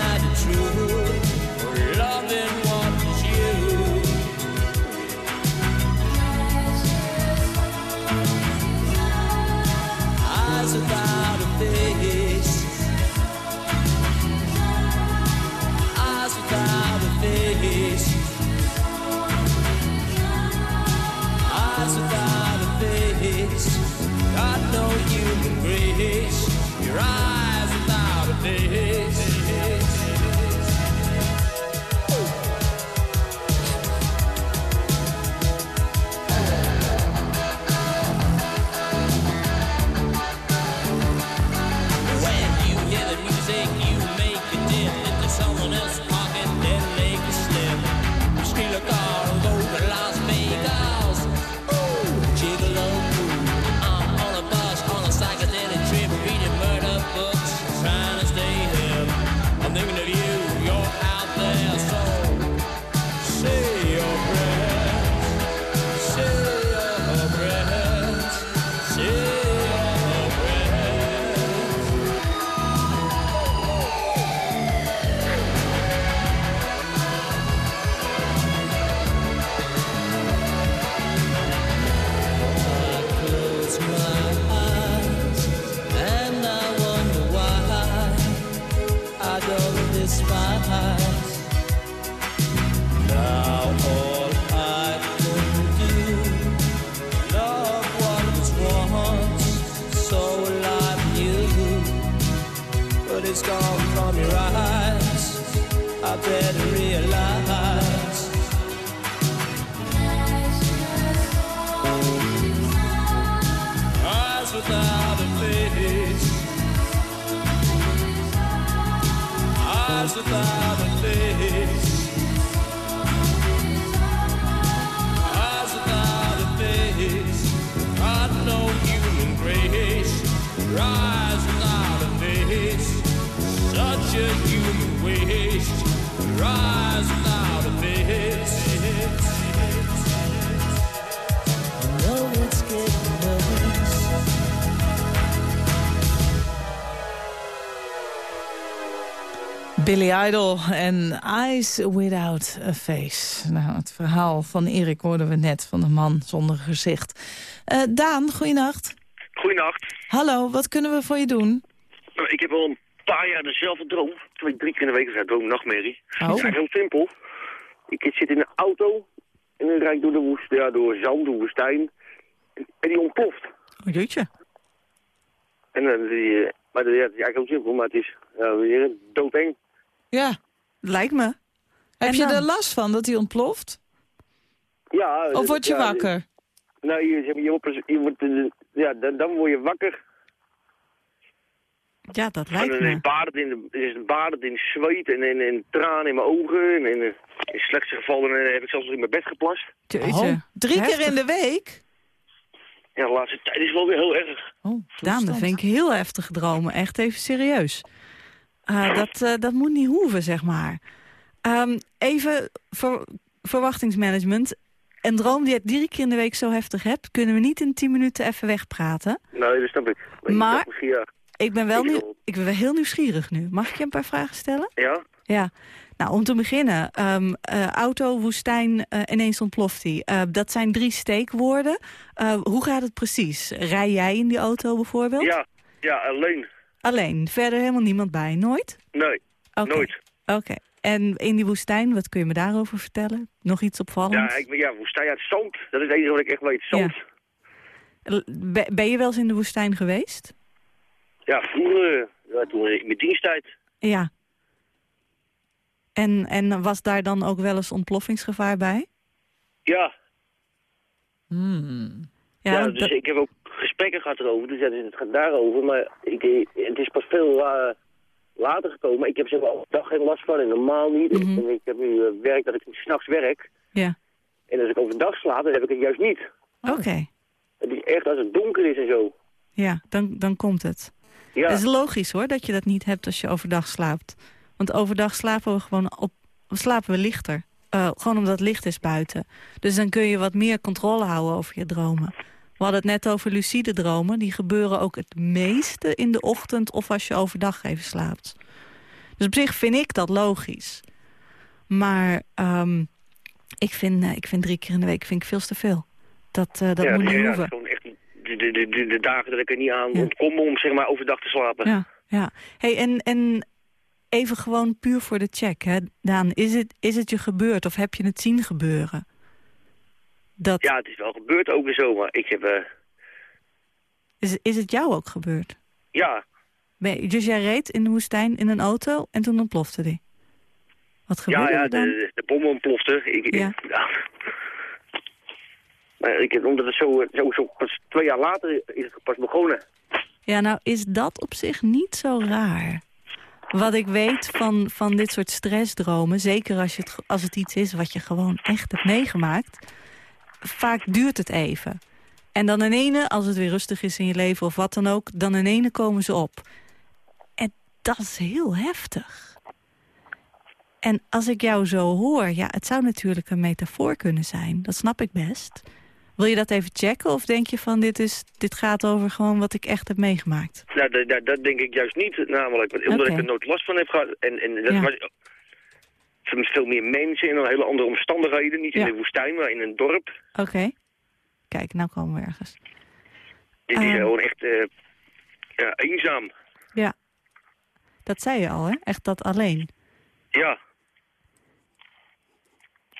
it's gone from your eyes. I better realize. Eyes without a face. Eyes without a Billy Idol en Eyes Without a Face. Nou, het verhaal van Erik hoorden we net, van de man zonder gezicht. Eh, Daan, goeienacht. Goeienacht. Hallo, wat kunnen we voor je doen? Nou, ik heb al een paar jaar dezelfde droom. Twee, drie keer in de week. Ja, droom nachtmerrie. Oh. Het is heel simpel. Ik zit in een auto en dan rijd ik door de woest, ja, door zand, door woestijn. En, die ontploft. Oh, jeetje. En dan die, eh, maar ja, het is eigenlijk heel simpel, maar het is ja, weer doodeng. Ja, lijkt me. Heb En je dan? er last van dat hij ontploft? Ja, Of eh, word je ja, wakker? Nou, je, je, wordt, je wordt, eh, ja, dan, dan word je wakker. Ja, dat En lijkt me. is baden in, de- is baden in zweet en, en, en tranen in mijn ogen. En, en eh, in het slechtste geval dan, eh, heb ik zelfs in mijn bed geplast. Oh, drie keer in de week? Ja, de laatste tijd is wel weer heel erg. Oh, Daan, dat vind ik heel heftig dromen. Echt even serieus. Ah, dat, eh, dat moet niet hoeven, zeg maar. Ehm, even ver- verwachtingsmanagement. Een droom die je drie keer in de week zo heftig hebt... kunnen we niet in tien minuten even wegpraten. Nee, dat snap ik. Maar, ik Maar-. Ik ben wel wil- ik ben wel heel nieuwsgierig nu. Mag ik je een paar vragen stellen? Ja? Ja. Nou, om te beginnen. ehm, eh, auto, woestijn, eh, ineens ontploft hij. Dat zijn drie steekwoorden. Hoe gaat het precies? Rij jij in die auto bijvoorbeeld? Ja, ja, alleen. Alleen, verder helemaal niemand bij? Nooit? Nee, Oké. nooit. Oké. En in die woestijn, wat kun je me daarover vertellen? Nog iets opvallends? Ja, ik, ben- ja, woestijn, ja, het zand. Dat is het enige wat ik echt weet, zand. Be- Ben je wel eens in de woestijn geweest? Ja, vroeger, eh, ja, toen in mijn diensttijd. Ja. En, en was daar dan ook wel eens ontploffingsgevaar bij? Ja, Hmm. Ja, ja, dus dat- ik heb ook gesprekken gehad erover. Dus ja, dus het gaat daarover. Maar ik, eh, het is pas veel eh, later gekomen. Ik heb zeg maar overdag geen last van en normaal niet. Mhm. En ik heb nu eh, werk dat ik s'nachts werk. ja. En als ik overdag slaap, dan heb ik het juist niet. Oké. Het is echt als het donker is en zo. Ja, dan, dan komt het. Ja, Het is logisch hoor, dat je dat niet hebt als je overdag slaapt. Want overdag slapen we gewoon op, slapen we lichter. Gewoon omdat het licht is buiten. Dus dan kun je wat meer controle houden over je dromen. We hadden het net over lucide dromen. Die gebeuren ook het meeste in de ochtend of als je overdag even slaapt. Dus op zich vind ik dat logisch. Maar ehm, ik, vind, eh, ik vind drie keer in de week vind ik veel te veel. Dat, eh, dat ja, moet niet ja, ja, hoeven. echt de, de, de, de, de dagen dat ik er niet aan ontkom om zeg maar overdag te slapen. Ja, ja. Hey, en, en even gewoon puur voor de check, hè, Daan. Is het, is het je gebeurd of heb je het zien gebeuren? Dat, Ja, het is wel gebeurd ook weer zo, maar ik heb... eh, is, is het jou ook gebeurd? ja, je- dus jij reed in de woestijn in een auto en toen ontplofte die? Wat gebeurde ja, ja er dan? de, de bom ontplofte. Ik, Ja. ik, ja. Maar ik, omdat het zo, zo, zo pas twee jaar later is het pas begonnen. Ja, nou is dat op zich niet zo raar. Wat ik weet van, van dit soort stressdromen, zeker als, je het, als het iets is wat je gewoon echt hebt meegemaakt, vaak duurt het even. En dan in ene, als het weer rustig is in je leven of wat dan ook, dan in ene komen ze op. En dat is heel heftig. En als ik jou zo hoor, ja, het zou natuurlijk een metafoor kunnen zijn. Dat snap ik best. Wil je dat even checken of denk je van dit, is, dit gaat over gewoon wat ik echt heb meegemaakt? Nou, dat, dat, dat denk ik juist niet, namelijk. Omdat ik er nooit last van heb gehad. En, en dat Ja. was veel- veel meer mensen in een hele andere omstandigheden. Niet in Ja. de woestijn, maar in een dorp. Oké. Kijk, nou komen we ergens. Dit is Ehm. gewoon echt eh, ja, eenzaam. Ja. Dat zei je al, hè? Echt dat alleen. Ja.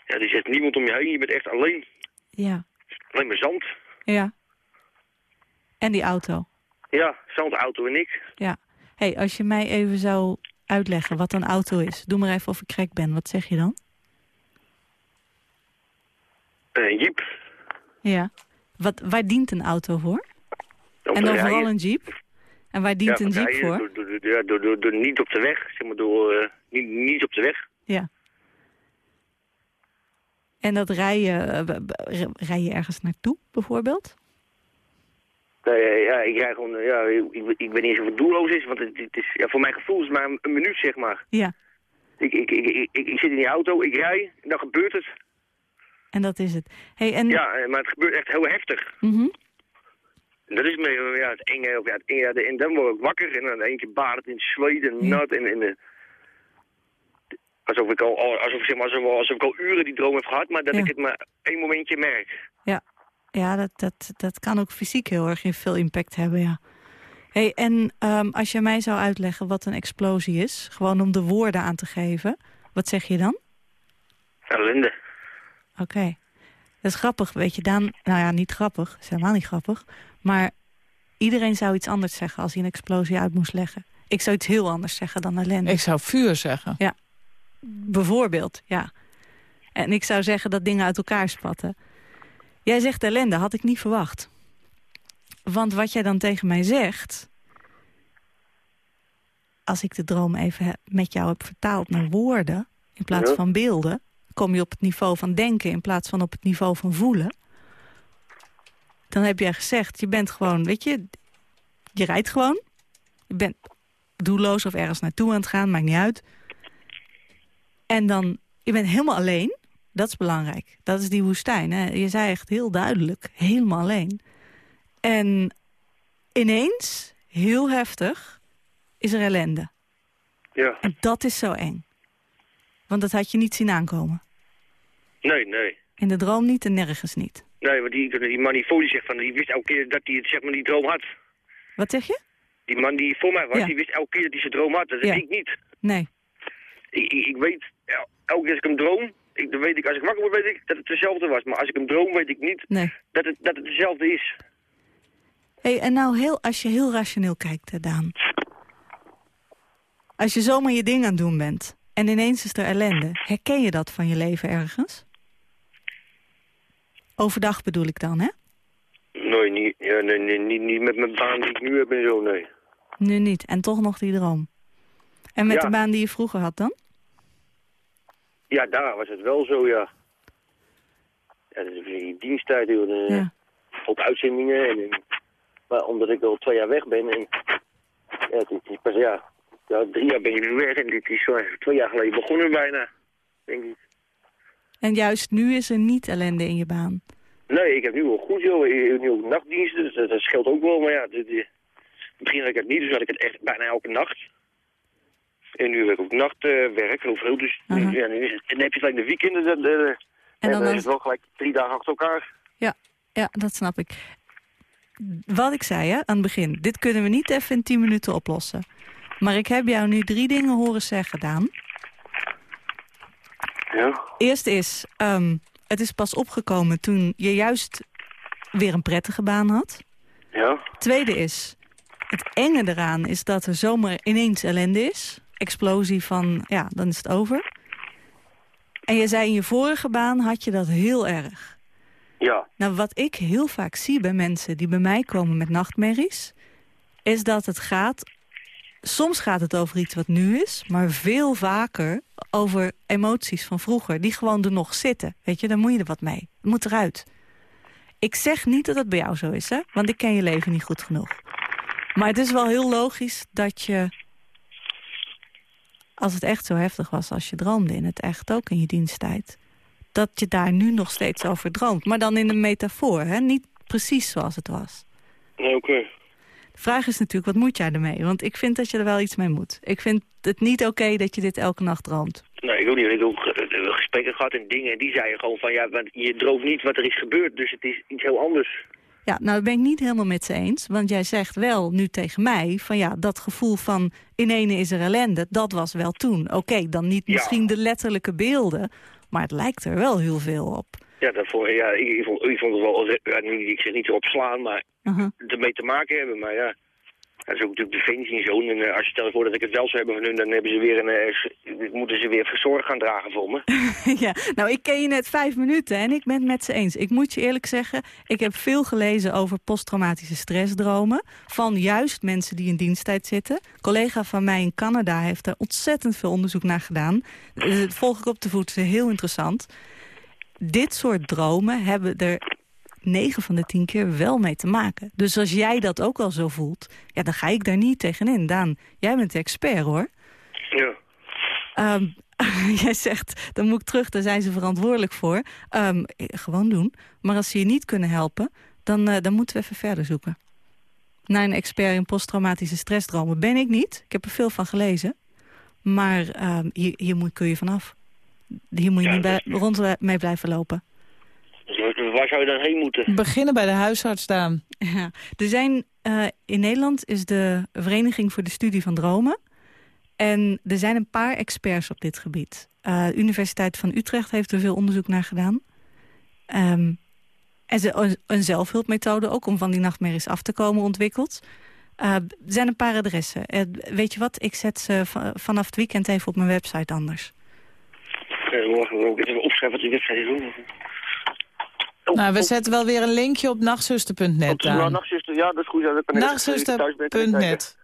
Ja, er zit niemand om je heen. Je bent echt alleen. Ja. Alleen maar zand. Ja. En die auto. Ja, zandauto en ik. Ja. hey, als je mij even zou uitleggen wat een auto is. Doe maar even of ik gek ben. Wat zeg je dan? Een jeep. Ja. Wat, waar dient een auto voor? En dan vooral een jeep? En waar dient ja, een jeep rijden, voor? Door, door, door, ja, door, door, door niet op de weg. Zeg maar door eh, niet, niet op de weg. Ja. En dat rijden, b- b- rij je ergens naartoe, bijvoorbeeld? Nee, ja, ik rij gewoon, ja, ik, ik weet niet eens of het doelloos is, want het, het is, ja, voor mijn gevoel is het maar een, een minuut, zeg maar. Ja. Ik, ik, ik, ik, ik, zit in die auto, ik rij, en dan gebeurt het. En dat is het. Hey, en... Ja, eh, maar het gebeurt echt heel heftig. Mhm. Dat is me, ja, het enge, ja, het enge, ja, de- en dan word ik wakker en dan eentje baart in zweet en nat en, en eh, alsof ik al, al- alsof, zeg maar, alsof, alsof ik al uren die droom heb gehad, maar dat Ja. ik het maar één momentje merk. Ja, ja dat, dat, dat kan ook fysiek heel erg veel impact hebben, ja. Hey, en ehm, als je mij zou uitleggen wat een explosie is... gewoon om de woorden aan te geven, wat zeg je dan? Ellende. Oké. Dat is grappig, weet je, Daan... Nou ja, niet grappig, is helemaal niet grappig. Maar iedereen zou iets anders zeggen als hij een explosie uit moest leggen. Ik zou iets heel anders zeggen dan ellende. Ik zou vuur zeggen. Ja, bijvoorbeeld, ja. En ik zou zeggen dat dingen uit elkaar spatten. Jij zegt ellende, had ik niet verwacht. Want wat jij dan tegen mij zegt... als ik de droom even met jou heb vertaald naar woorden... in plaats Ja. van beelden... kom je op het niveau van denken in plaats van op het niveau van voelen... dan heb jij gezegd, je bent gewoon, weet je... je rijdt gewoon, je bent doelloos of ergens naartoe aan het gaan, maakt niet uit... En dan, je bent helemaal alleen. Dat is belangrijk. Dat is die woestijn. Hè? Je zei echt heel duidelijk, helemaal alleen. En ineens, heel heftig, is er ellende. Ja. En dat is zo eng. Want dat had je niet zien aankomen. Nee, nee. In de droom niet en nergens niet. Nee, want die, die man die voor die zegt van, die wist elke keer dat hij zeg maar, die droom had. Wat zeg je? Die man die voor mij was, Ja. die wist elke keer dat hij zijn droom had. Dat Ja. ik niet. Nee. Ik, ik, ik weet, el- elke keer als ik hem droom, ik, dan weet ik, als ik wakker word, weet ik dat het hetzelfde was. Maar als ik hem droom, weet ik niet Nee. dat het, dat het hetzelfde is. Hey, en nou, heel, als je heel rationeel kijkt, hè, Daan. Als je zomaar je ding aan het doen bent en ineens is er ellende... herken je dat van je leven ergens? Overdag bedoel ik dan, hè? Nee, niet, ja, nee, nee, niet, niet met mijn baan die ik nu heb en zo, nee. Nu niet. En toch nog die droom. En met Ja. de baan die je vroeger had dan? Ja, daar was het wel zo, ja. Ja, dat is die diensttijd, joh. Ja. Op uitzendingen. En, en- maar omdat ik al twee jaar weg ben en... Ja, is pas, ja, ja, drie jaar ben je nu weg en dit is twee jaar geleden begonnen bijna, denk ik. En juist nu is er niet ellende in je baan. Nee, ik heb nu wel goed, joh. Ik heb nu ook nachtdiensten, dus dat, dat scheelt ook wel. Maar ja, dit, dit- begin had ik het niet, dus had ik het echt bijna elke nacht. En nu heb ik ook nachtwerk, heel veel. Dus ja, nu is het, en dan heb je gelijk de weekenden, dat, eh, en dan dan, is het wel gelijk drie dagen achter elkaar. Ja, ja, dat snap ik. Wat ik zei hè, aan het begin. Dit kunnen we niet even in 10 minuten oplossen. Maar ik heb jou nu drie dingen horen zeggen, Daan. Ja. Eerst is, ehm, het is pas opgekomen toen je juist weer een prettige baan had. Ja. Tweede is, het enge eraan is dat er zomaar ineens ellende is. Explosie van, ja, dan is het over. En je zei in je vorige baan had je dat heel erg. Ja. Nou, wat ik heel vaak zie bij mensen die bij mij komen met nachtmerries... is dat het gaat... Soms gaat het over iets wat nu is, maar veel vaker over emoties van vroeger... die gewoon er nog zitten. Weet je, daar moet je er wat mee. Het moet eruit. Ik zeg niet dat het bij jou zo is, hè? Want ik ken je leven niet goed genoeg. Maar het is wel heel logisch dat je... Als het echt zo heftig was als je droomde in het echt, ook in je diensttijd... dat je daar nu nog steeds over droomt. Maar dan in een metafoor, hè? Niet precies zoals het was. Nee, oké. De vraag is natuurlijk, wat moet jij ermee? Want ik vind dat je er wel iets mee moet. Ik vind het niet oké dat je dit elke nacht droomt. Nee, ik ook niet. Ik heb ook eh, gesprekken gehad en dingen. En die zeiden gewoon van, ja, want je droomt niet wat er is gebeurd. Dus het is iets heel anders. Ja, nou dat ben ik niet helemaal met ze eens. Want jij zegt wel nu tegen mij van ja, dat gevoel van in ene is er ellende, dat was wel toen. Oké, dan niet Ja. misschien de letterlijke beelden, maar het lijkt er wel heel veel op. Ja, daarvoor, ja ik, ik, vond, ik vond het wel, ja, ik zeg niet erop slaan, maar Uh-huh. ermee te maken hebben. Maar ja, dat is ook natuurlijk defensie en zo. En eh, als je stelt voor dat ik het wel zou hebben van hun, dan hebben ze weer een, eh, s- moeten ze weer verzorg gaan dragen voor me. ja, nou ik ken je net vijf minuten en ik ben het met ze eens. Ik moet je eerlijk zeggen, ik heb veel gelezen over posttraumatische stressdromen. Van juist mensen die in diensttijd zitten. Een collega van mij in Canada heeft er ontzettend veel onderzoek naar gedaan. Eh, Dat volg ik op de voet, heel interessant. Dit soort dromen hebben er 9 van de 10 keer wel mee te maken. Dus als jij dat ook al zo voelt, ja, dan ga ik daar niet tegenin. Daan, jij bent de expert hoor. Ja. Ehm, jij zegt, dan moet ik terug, daar zijn ze verantwoordelijk voor. Ehm, eh, gewoon doen. Maar als ze je niet kunnen helpen, dan, eh, dan moeten we even verder zoeken. Naar een expert in posttraumatische stressdromen ben ik niet. Ik heb er veel van gelezen. Maar ehm, hier, hier moet, kun je vanaf. Hier moet je Ja, niet bij, rond mee blijven lopen. Waar- zou je dan heen moeten? Beginnen bij de huisarts staan. Ja. Er zijn, eh, in Nederland is de Vereniging voor de Studie van Dromen. En er zijn een paar experts op dit gebied. Eh, de Universiteit van Utrecht heeft er veel onderzoek naar gedaan. Ehm, en ze een, zelfhulpmethode ook om van die nachtmerries af te komen ontwikkeld. Eh, er zijn een paar adressen. Eh, weet je wat, ik zet ze va- vanaf het weekend even op mijn website anders. Morgen ik even opschrijven wat die website is. Nou, we zetten wel weer een linkje op nachtzuster.net nou, nachtzuster, ja, dat is goed. Ja, dat kan. Nachtzuster.net.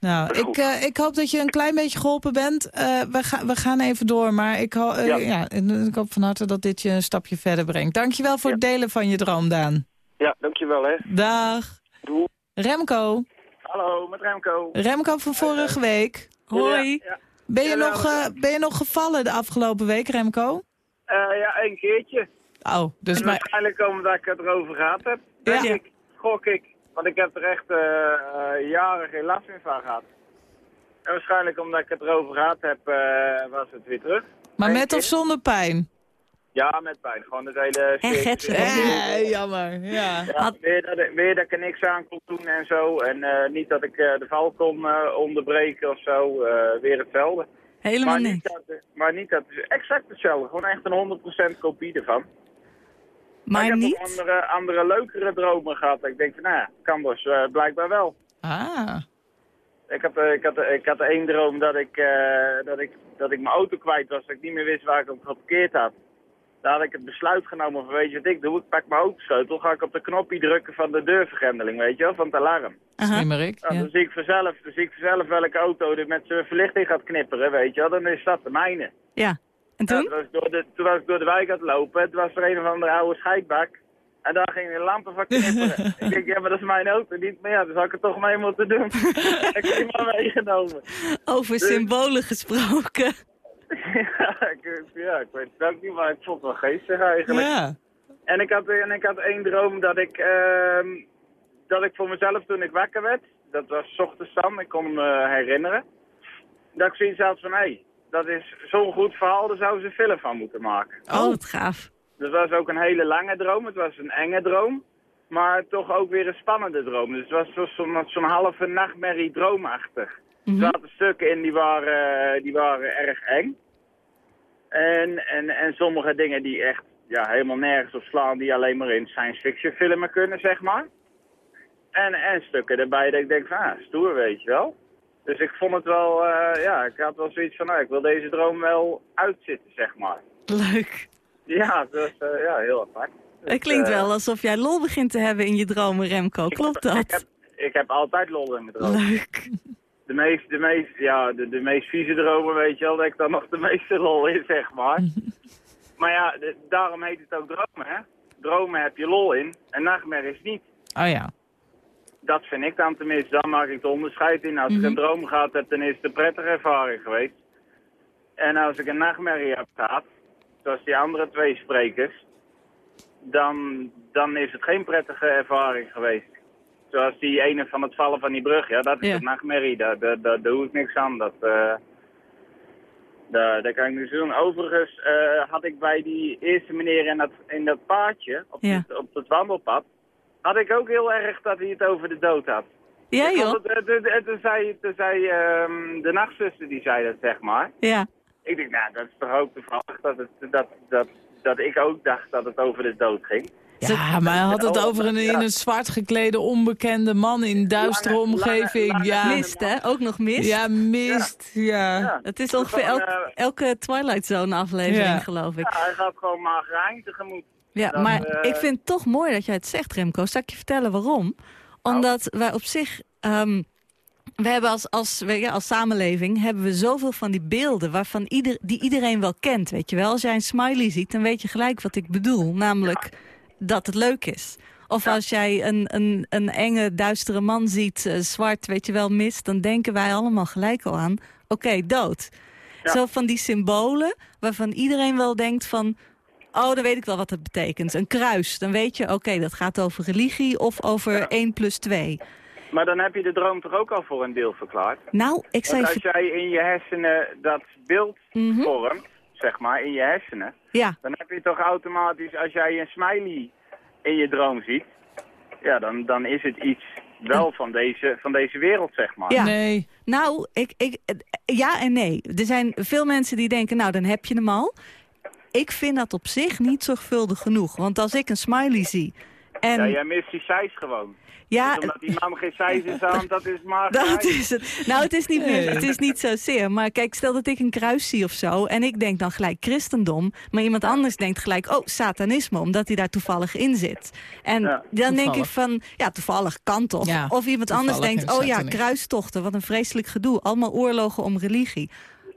Nou, ik, eh, ik hoop dat je een klein beetje geholpen bent. Eh, we, gaan we gaan even door, maar ik, eh, Ja. ik hoop van harte dat dit je een stapje verder brengt. Dankjewel voor Ja. het delen van je droom, Daan. Ja, dankjewel hè. Dag. Doei. Remco. Hallo, met Remco. Remco van vorige week. Hoi. Ja. Ben, je nog, ben je nog gevallen de afgelopen week, Remco? Ja, één keertje. Oh, dus En maar... waarschijnlijk omdat ik het erover gehad heb. Ja. Denk ik, gok ik. Want ik heb er echt eh, eh, jaren geen last meer van gehad. En waarschijnlijk omdat ik het erover gehad heb, eh, was het weer terug. Maar met of zonder pijn? Ja, met pijn. Gewoon het hele... En Gert, Eh, jammer, ja. Ja, weer, dat, ik- weer dat ik er niks aan kon doen en zo. En eh, niet dat ik eh, de val kon eh, onderbreken of zo. eh, weer hetzelfde. Helemaal maar, niks. niet dat, maar niet dat, exact hetzelfde. Gewoon echt een 100% kopie ervan. Maar ik heb niet... nog andere, andere leukere dromen gehad. Ik denk van, nou ja, kan dus eh, blijkbaar wel. Ah. Ik had, eh, ik had, ik had één droom dat ik, eh, dat, ik, dat ik mijn auto kwijt was. Dat ik niet meer wist waar ik hem geparkeerd had. Daar had ik het besluit genomen van, weet je wat ik doe? Ik pak mijn autosleutel, ga ik op de knopje drukken van de deurvergrendeling, weet je wel, van het alarm. Aha. Slimmerik, Nou, ja. Dan zie ik vanzelf, dan zie ik vanzelf welke auto er met zijn verlichting gaat knipperen, weet je wel. Dan is dat de mijne. Ja. En Ja, toen? was ik door de, toen was ik door de wijk aan het lopen. Toen was er een of andere oude scheidbak. En daar gingen de lampen van knipperen. ik denk, ja, maar dat is mijn auto niet. Maar ja, dan zou ik het toch mee moeten doen. ik heb maar meegenomen. Over symbolen gesproken. ja, ik, ja, ik weet het ook niet, maar ik vond het wel geestig eigenlijk. Ja. En ik had, en ik had één droom dat ik, ehm, dat ik voor mezelf toen ik wakker werd, dat was ochtends dan, ik kon me herinneren, dat ik zoiets had van, hé, dat is zo'n goed verhaal, daar zouden ze een film van moeten maken. Oh, wat gaaf. Dat was ook een hele lange droom, het was een enge droom, maar toch ook weer een spannende droom. Dus het was zo- zo'n zo'n halve nachtmerrie droomachtig. Er zaten stukken in die waren, eh, die waren erg eng. En, en, en sommige dingen die echt ja, helemaal nergens op slaan, die alleen maar in science fiction filmen kunnen, zeg maar. En, en stukken erbij dat ik denk van, ah, stoer, weet je wel. Dus ik vond het wel, eh, ja, ik had wel zoiets van, nou, ik wil deze droom wel uitzitten, zeg maar. Leuk. Ja, het was eh, ja, heel apart. Dus, Het klinkt eh, wel alsof jij lol begint te hebben in je dromen, Remco. Klopt Ik heb, dat? ik heb altijd lol in mijn dromen. Leuk. De meest, de meest, ja, de, de meest vieze dromen, weet je wel, dat ik dan nog de meeste lol in, zeg maar. maar ja, de- daarom heet het ook dromen, hè. Dromen heb je lol in en nachtmerries niet. Oh ja. Dat vind ik dan tenminste, dan maak ik de onderscheid in. Als ik een droom gehad heb, dan is het een prettige ervaring geweest. En als ik een nachtmerrie heb gehad, zoals die andere twee sprekers, dan, dan is het geen prettige ervaring geweest. Zoals die ene van het vallen van die brug, ja, dat is Ja. een nachtmerrie, daar, daar, daar doe ik niks aan. Dat, eh daar, daar kan ik niks doen. Overigens eh, had ik bij die eerste meneer in dat, in dat paadje, op, Ja. het, op het wandelpad, had ik ook heel erg dat hij het over de dood had. Ja, joh. eh, Toen zei, toen zei ehm, de nachtzuster, die zei dat, zeg maar. Ja. Ik denk, nou, dat is toch ook toevallig dat, het, dat, dat, dat ik ook dacht dat het over de dood ging. Ja, maar hij had het over een in het zwart geklede onbekende man in een duistere Lange- omgeving. lange- ja, Mist, hè? Ook nog mist. ja, mist. Ja. Ja. Het is ongeveer Gewoon, elk- eh, elke Twilight Zone aflevering, Ja. geloof ik. Ja, hij gaat gewoon maar tegemoet. Ja, Dan, maar eh, ik vind het toch mooi dat jij het zegt, Remco. Zal ik je vertellen waarom? Omdat wij op zich... ehm, we hebben als, als, je, als samenleving hebben we zoveel van die beelden... Waarvan ieder, die iedereen wel kent, weet je wel. Als jij een smiley ziet, dan weet je gelijk wat ik bedoel. Namelijk dat het leuk is. Of als jij een, een, een enge, duistere man ziet, eh, zwart, weet je wel, mist... dan denken wij allemaal gelijk al aan, oké, dood. Zo van die symbolen waarvan iedereen wel denkt van... Oh, dan weet ik wel wat het betekent. Een kruis. Dan weet je, oké, dat gaat over religie of over 1 plus 2. Maar dan heb je de droom toch ook al voor een deel verklaard? Nou, ik zei... Want als jij in je hersenen dat beeld Mhm. vormt, zeg maar, in je hersenen... Ja, dan heb je toch automatisch, als jij een smiley in je droom ziet... ja, dan, dan is het iets wel van deze, van deze wereld, zeg maar. Ja. Nee. nou, ik, ik, ja en nee. Er zijn veel mensen die denken, nou, dan heb je hem al. Ik vind dat op zich niet zorgvuldig genoeg. Want als ik een smiley zie... En, Ja, jij mist die size gewoon. ja, Dus omdat die man geen size is aan, dat is maar... Dat is het. Nou, het is niet, meer, het is niet zozeer. Maar kijk, stel dat ik een kruis zie of zo... en ik denk dan gelijk christendom... maar iemand anders denkt gelijk, oh, satanisme... omdat hij daar toevallig in zit. En Ja, dan denk ik van, ja, toevallig kan toch. Ja, of iemand anders denkt, en oh ja, kruistochten... wat een vreselijk gedoe. Allemaal oorlogen om religie.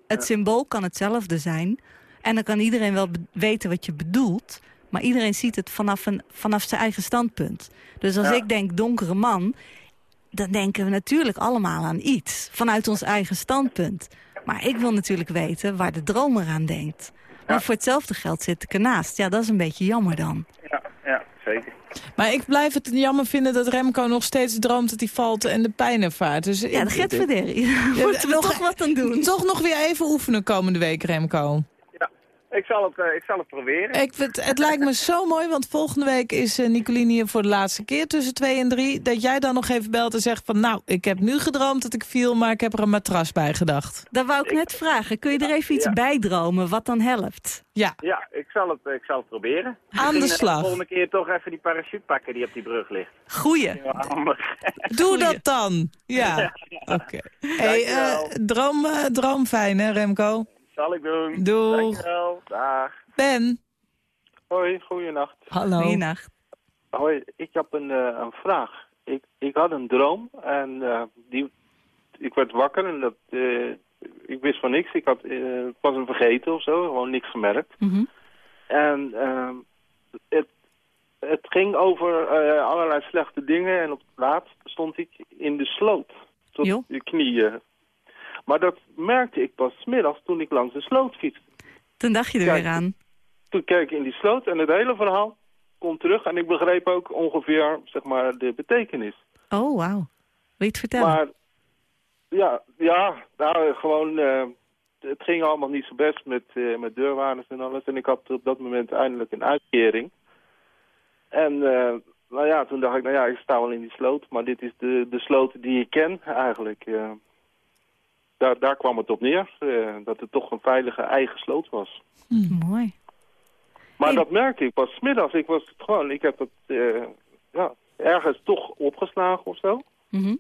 Het symbool kan hetzelfde zijn... en dan kan iedereen wel weten wat je bedoelt... maar iedereen ziet het vanaf, een, vanaf zijn eigen standpunt. Dus als Ja. ik denk donkere man dan denken we natuurlijk allemaal aan iets. Vanuit ons eigen standpunt. Maar ik wil natuurlijk weten waar de dromer aan denkt. Maar voor hetzelfde geld zit ik ernaast. Ja, dat is een beetje jammer dan. Ja, ja, zeker. Maar ik blijf het jammer vinden dat Remco nog steeds droomt dat hij valt en de pijn ervaart. Dus Ja, de Gert. Ja, we nog- toch wat aan doen. Toch nog weer even oefenen komende week, Remco. Ik zal het, eh, ik zal het proberen. Ik, vind- het lijkt me zo mooi, want volgende week is eh, Nicoline hier voor de laatste keer tussen twee en drie. Dat jij dan nog even belt en zegt van nou, ik heb nu gedroomd dat ik viel, maar ik heb er een matras bij gedacht. Dat wou ik net vragen. Kun je er even iets Ja. bij dromen wat dan helpt? Ja, Ja, ik zal het, eh, ik zal het proberen. Aan de slag. De volgende keer toch even die parachute pakken die op die brug ligt. Goeie. Doe dat dan. Ja, oké. Hey, eh, droom, eh, droom fijn hè Remco? Zal ik doen. Doeg. Dankjewel. Dag. Ben. Hoi, goeienacht. Hallo. Goeienacht. Hoi, ik heb een, eh, een vraag. Ik, ik had een droom en eh, die, ik werd wakker en dat, eh, ik wist van niks. Ik had, was hem vergeten of zo, gewoon niks gemerkt. Mhm. En ehm, het, het ging over eh, allerlei slechte dingen en op het laatst stond ik in de sloot. Tot Jo. de knieën. Maar dat merkte ik pas middags toen ik langs de sloot fietste. Toen dacht je er Kijk. weer aan. Toen keek ik in die sloot en het hele verhaal komt terug en ik begreep ook ongeveer zeg maar, de betekenis. Oh, wauw. Wil je het vertellen? Maar ja, ja nou, gewoon, eh, het ging allemaal niet zo best met, eh, met deurwaarders en alles. En ik had op dat moment eindelijk een uitkering. En eh, nou ja, toen dacht ik, nou ja, ik sta wel in die sloot. Maar dit is de, de sloot die ik ken eigenlijk. Daar, daar kwam het op neer, eh, dat het toch een veilige eigen sloot was. Mooi. Maar dat merkte ik pas middags. Ik was het gewoon, ik heb het eh, ja, ergens toch opgeslagen of zo. Mhm.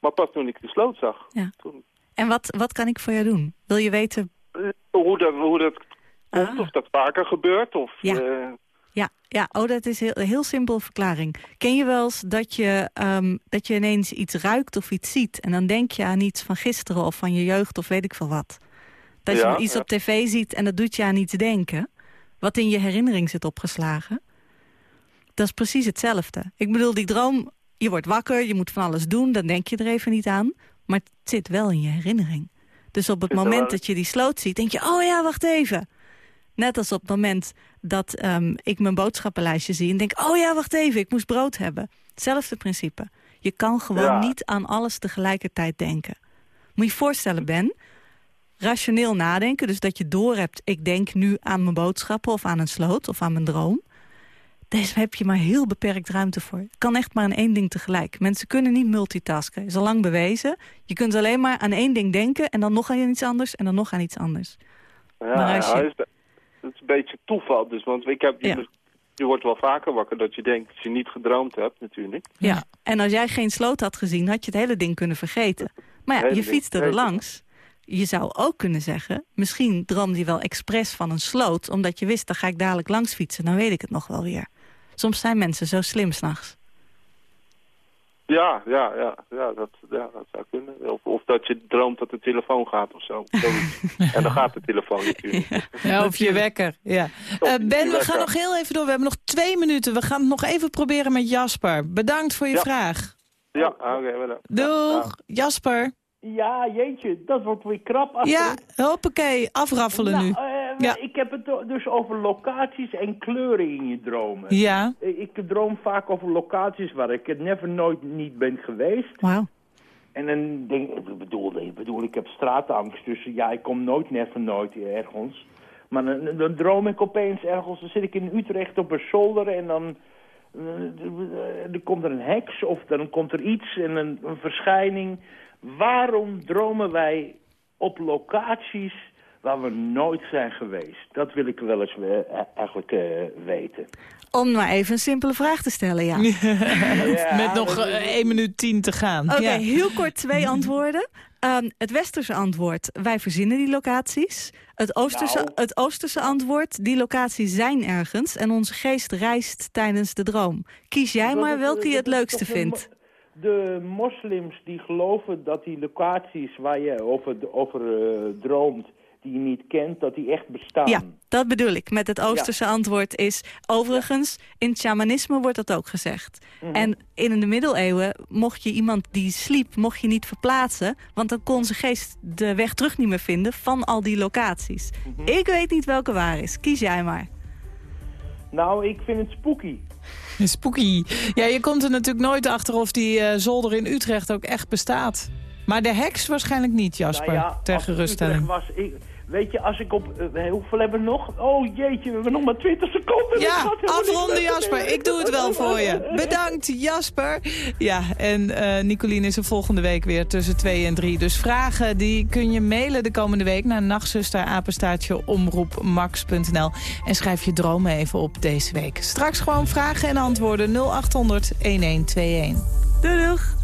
Maar pas toen ik de sloot zag. Ja. Toen, En wat, wat kan ik voor jou doen? Wil je weten... eh, hoe dat, hoe dat komt, of dat vaker gebeurt. Of, Ja. Ja, ja oh, dat is heel, een heel simpel verklaring. Ken je wel eens dat je, ehm, dat je ineens iets ruikt of iets ziet... en dan denk je aan iets van gisteren of van je jeugd of weet ik veel wat? Dat Ja, je iets ja. op tv ziet en dat doet je aan iets denken... wat in je herinnering zit opgeslagen. Dat is precies hetzelfde. Ik bedoel, die droom, je wordt wakker, je moet van alles doen... dan denk je er even niet aan, maar het zit wel in je herinnering. Dus op het moment dat je die sloot ziet, denk je... oh ja, wacht even. Net als op het moment dat ehm, ik mijn boodschappenlijstje zie... en denk, oh ja, wacht even, ik moest brood hebben. Hetzelfde principe. Je kan gewoon Ja. niet aan alles tegelijkertijd denken. Moet je je voorstellen, Ben, rationeel nadenken... dus dat je doorhebt, ik denk nu aan mijn boodschappen... of aan een sloot of aan mijn droom... Daar heb je maar heel beperkt ruimte voor. Het kan echt maar aan één ding tegelijk. Mensen kunnen niet multitasken. is al lang bewezen. Je kunt alleen maar aan één ding denken... en dan nog aan iets anders en dan nog aan iets anders. ja, Maar als je- het is een beetje toeval. Dus, want ik heb, Ja. je wordt wel vaker wakker dat je denkt dat je niet gedroomd hebt natuurlijk. Ja. En als jij geen sloot had gezien, had je het hele ding kunnen vergeten. Maar ja, je fietste er langs. Je zou ook kunnen zeggen, misschien droomde je wel expres van een sloot... omdat je wist, dan ga ik dadelijk langs fietsen, dan weet ik het nog wel weer. Soms zijn mensen zo slim s'nachts. Ja, ja, ja, ja, dat, ja, dat zou kunnen. Of, of dat je droomt dat de telefoon gaat of zo. En dan gaat de telefoon natuurlijk. Ja, of je wekker. Ja. Eh, ben, we wekker. gaan nog heel even door. We hebben nog twee minuten. We gaan het nog even proberen met Jasper. Bedankt voor je Ja. vraag. Ja, oké. bedankt. Doeg, Jasper. Ja, jeetje, dat wordt weer krap. Ja, Astrid. hoppakee, afraffelen Nou, nu. eh, Ja. Ik heb het dus over locaties en kleuren in je dromen. Ja. Eh, Ik droom vaak over locaties waar ik never nooit niet ben geweest. Wauw. En dan denk ik, bedoel, ik bedoel, ik heb straatangst, dus ja, ik kom nooit never nooit ergens. Maar dan, dan droom ik opeens ergens, dan zit ik in Utrecht op een zolder en dan... eh, er komt er een heks of dan komt er iets en een, een verschijning. Waarom dromen wij op locaties waar we nooit zijn geweest? Dat wil ik wel eens eh, eigenlijk eh, weten. Om maar even een simpele vraag te stellen, ja. Met nog eh, 1 minuut 10 te gaan. Oké, Ja. heel kort twee antwoorden. Ehm, het westerse antwoord, wij verzinnen die locaties. Het oosterse, Nou. het oosterse antwoord, die locaties zijn ergens... en onze geest reist tijdens de droom. Kies jij Dat maar welke je het leukste vindt. De moslims die geloven dat die locaties waar je over, over eh, droomt, die je niet kent, dat die echt bestaan. Ja, dat bedoel ik. Met het oosterse antwoord is... overigens, in het shamanisme wordt dat ook gezegd. Mhm. En in de middeleeuwen mocht je iemand die sliep... mocht je niet verplaatsen, want dan kon zijn geest de weg terug niet meer vinden... van al die locaties. Mhm. Ik weet niet welke waar is. Kies jij maar. Nou, ik vind het spooky. Spooky. Ja, je komt er natuurlijk nooit achter of die eh, zolder in Utrecht ook echt bestaat. Maar de heks waarschijnlijk niet, Jasper. Nou ja, ter geruststelling. Was, ik, weet je, als ik op... eh, hoeveel hebben we nog? Oh jeetje, we hebben nog maar 20 seconden. Ja, afronden. Jasper. Ik doe het wel voor je. Bedankt Jasper. Ja, en eh Nicolien is er volgende week weer tussen 2 en 3. Dus vragen die kun je mailen de komende week naar nachtzusterapenstaartje omroepmax.nl. En schrijf je dromen even op deze week. Straks gewoon vragen en antwoorden 0800 1121. Doei doeg!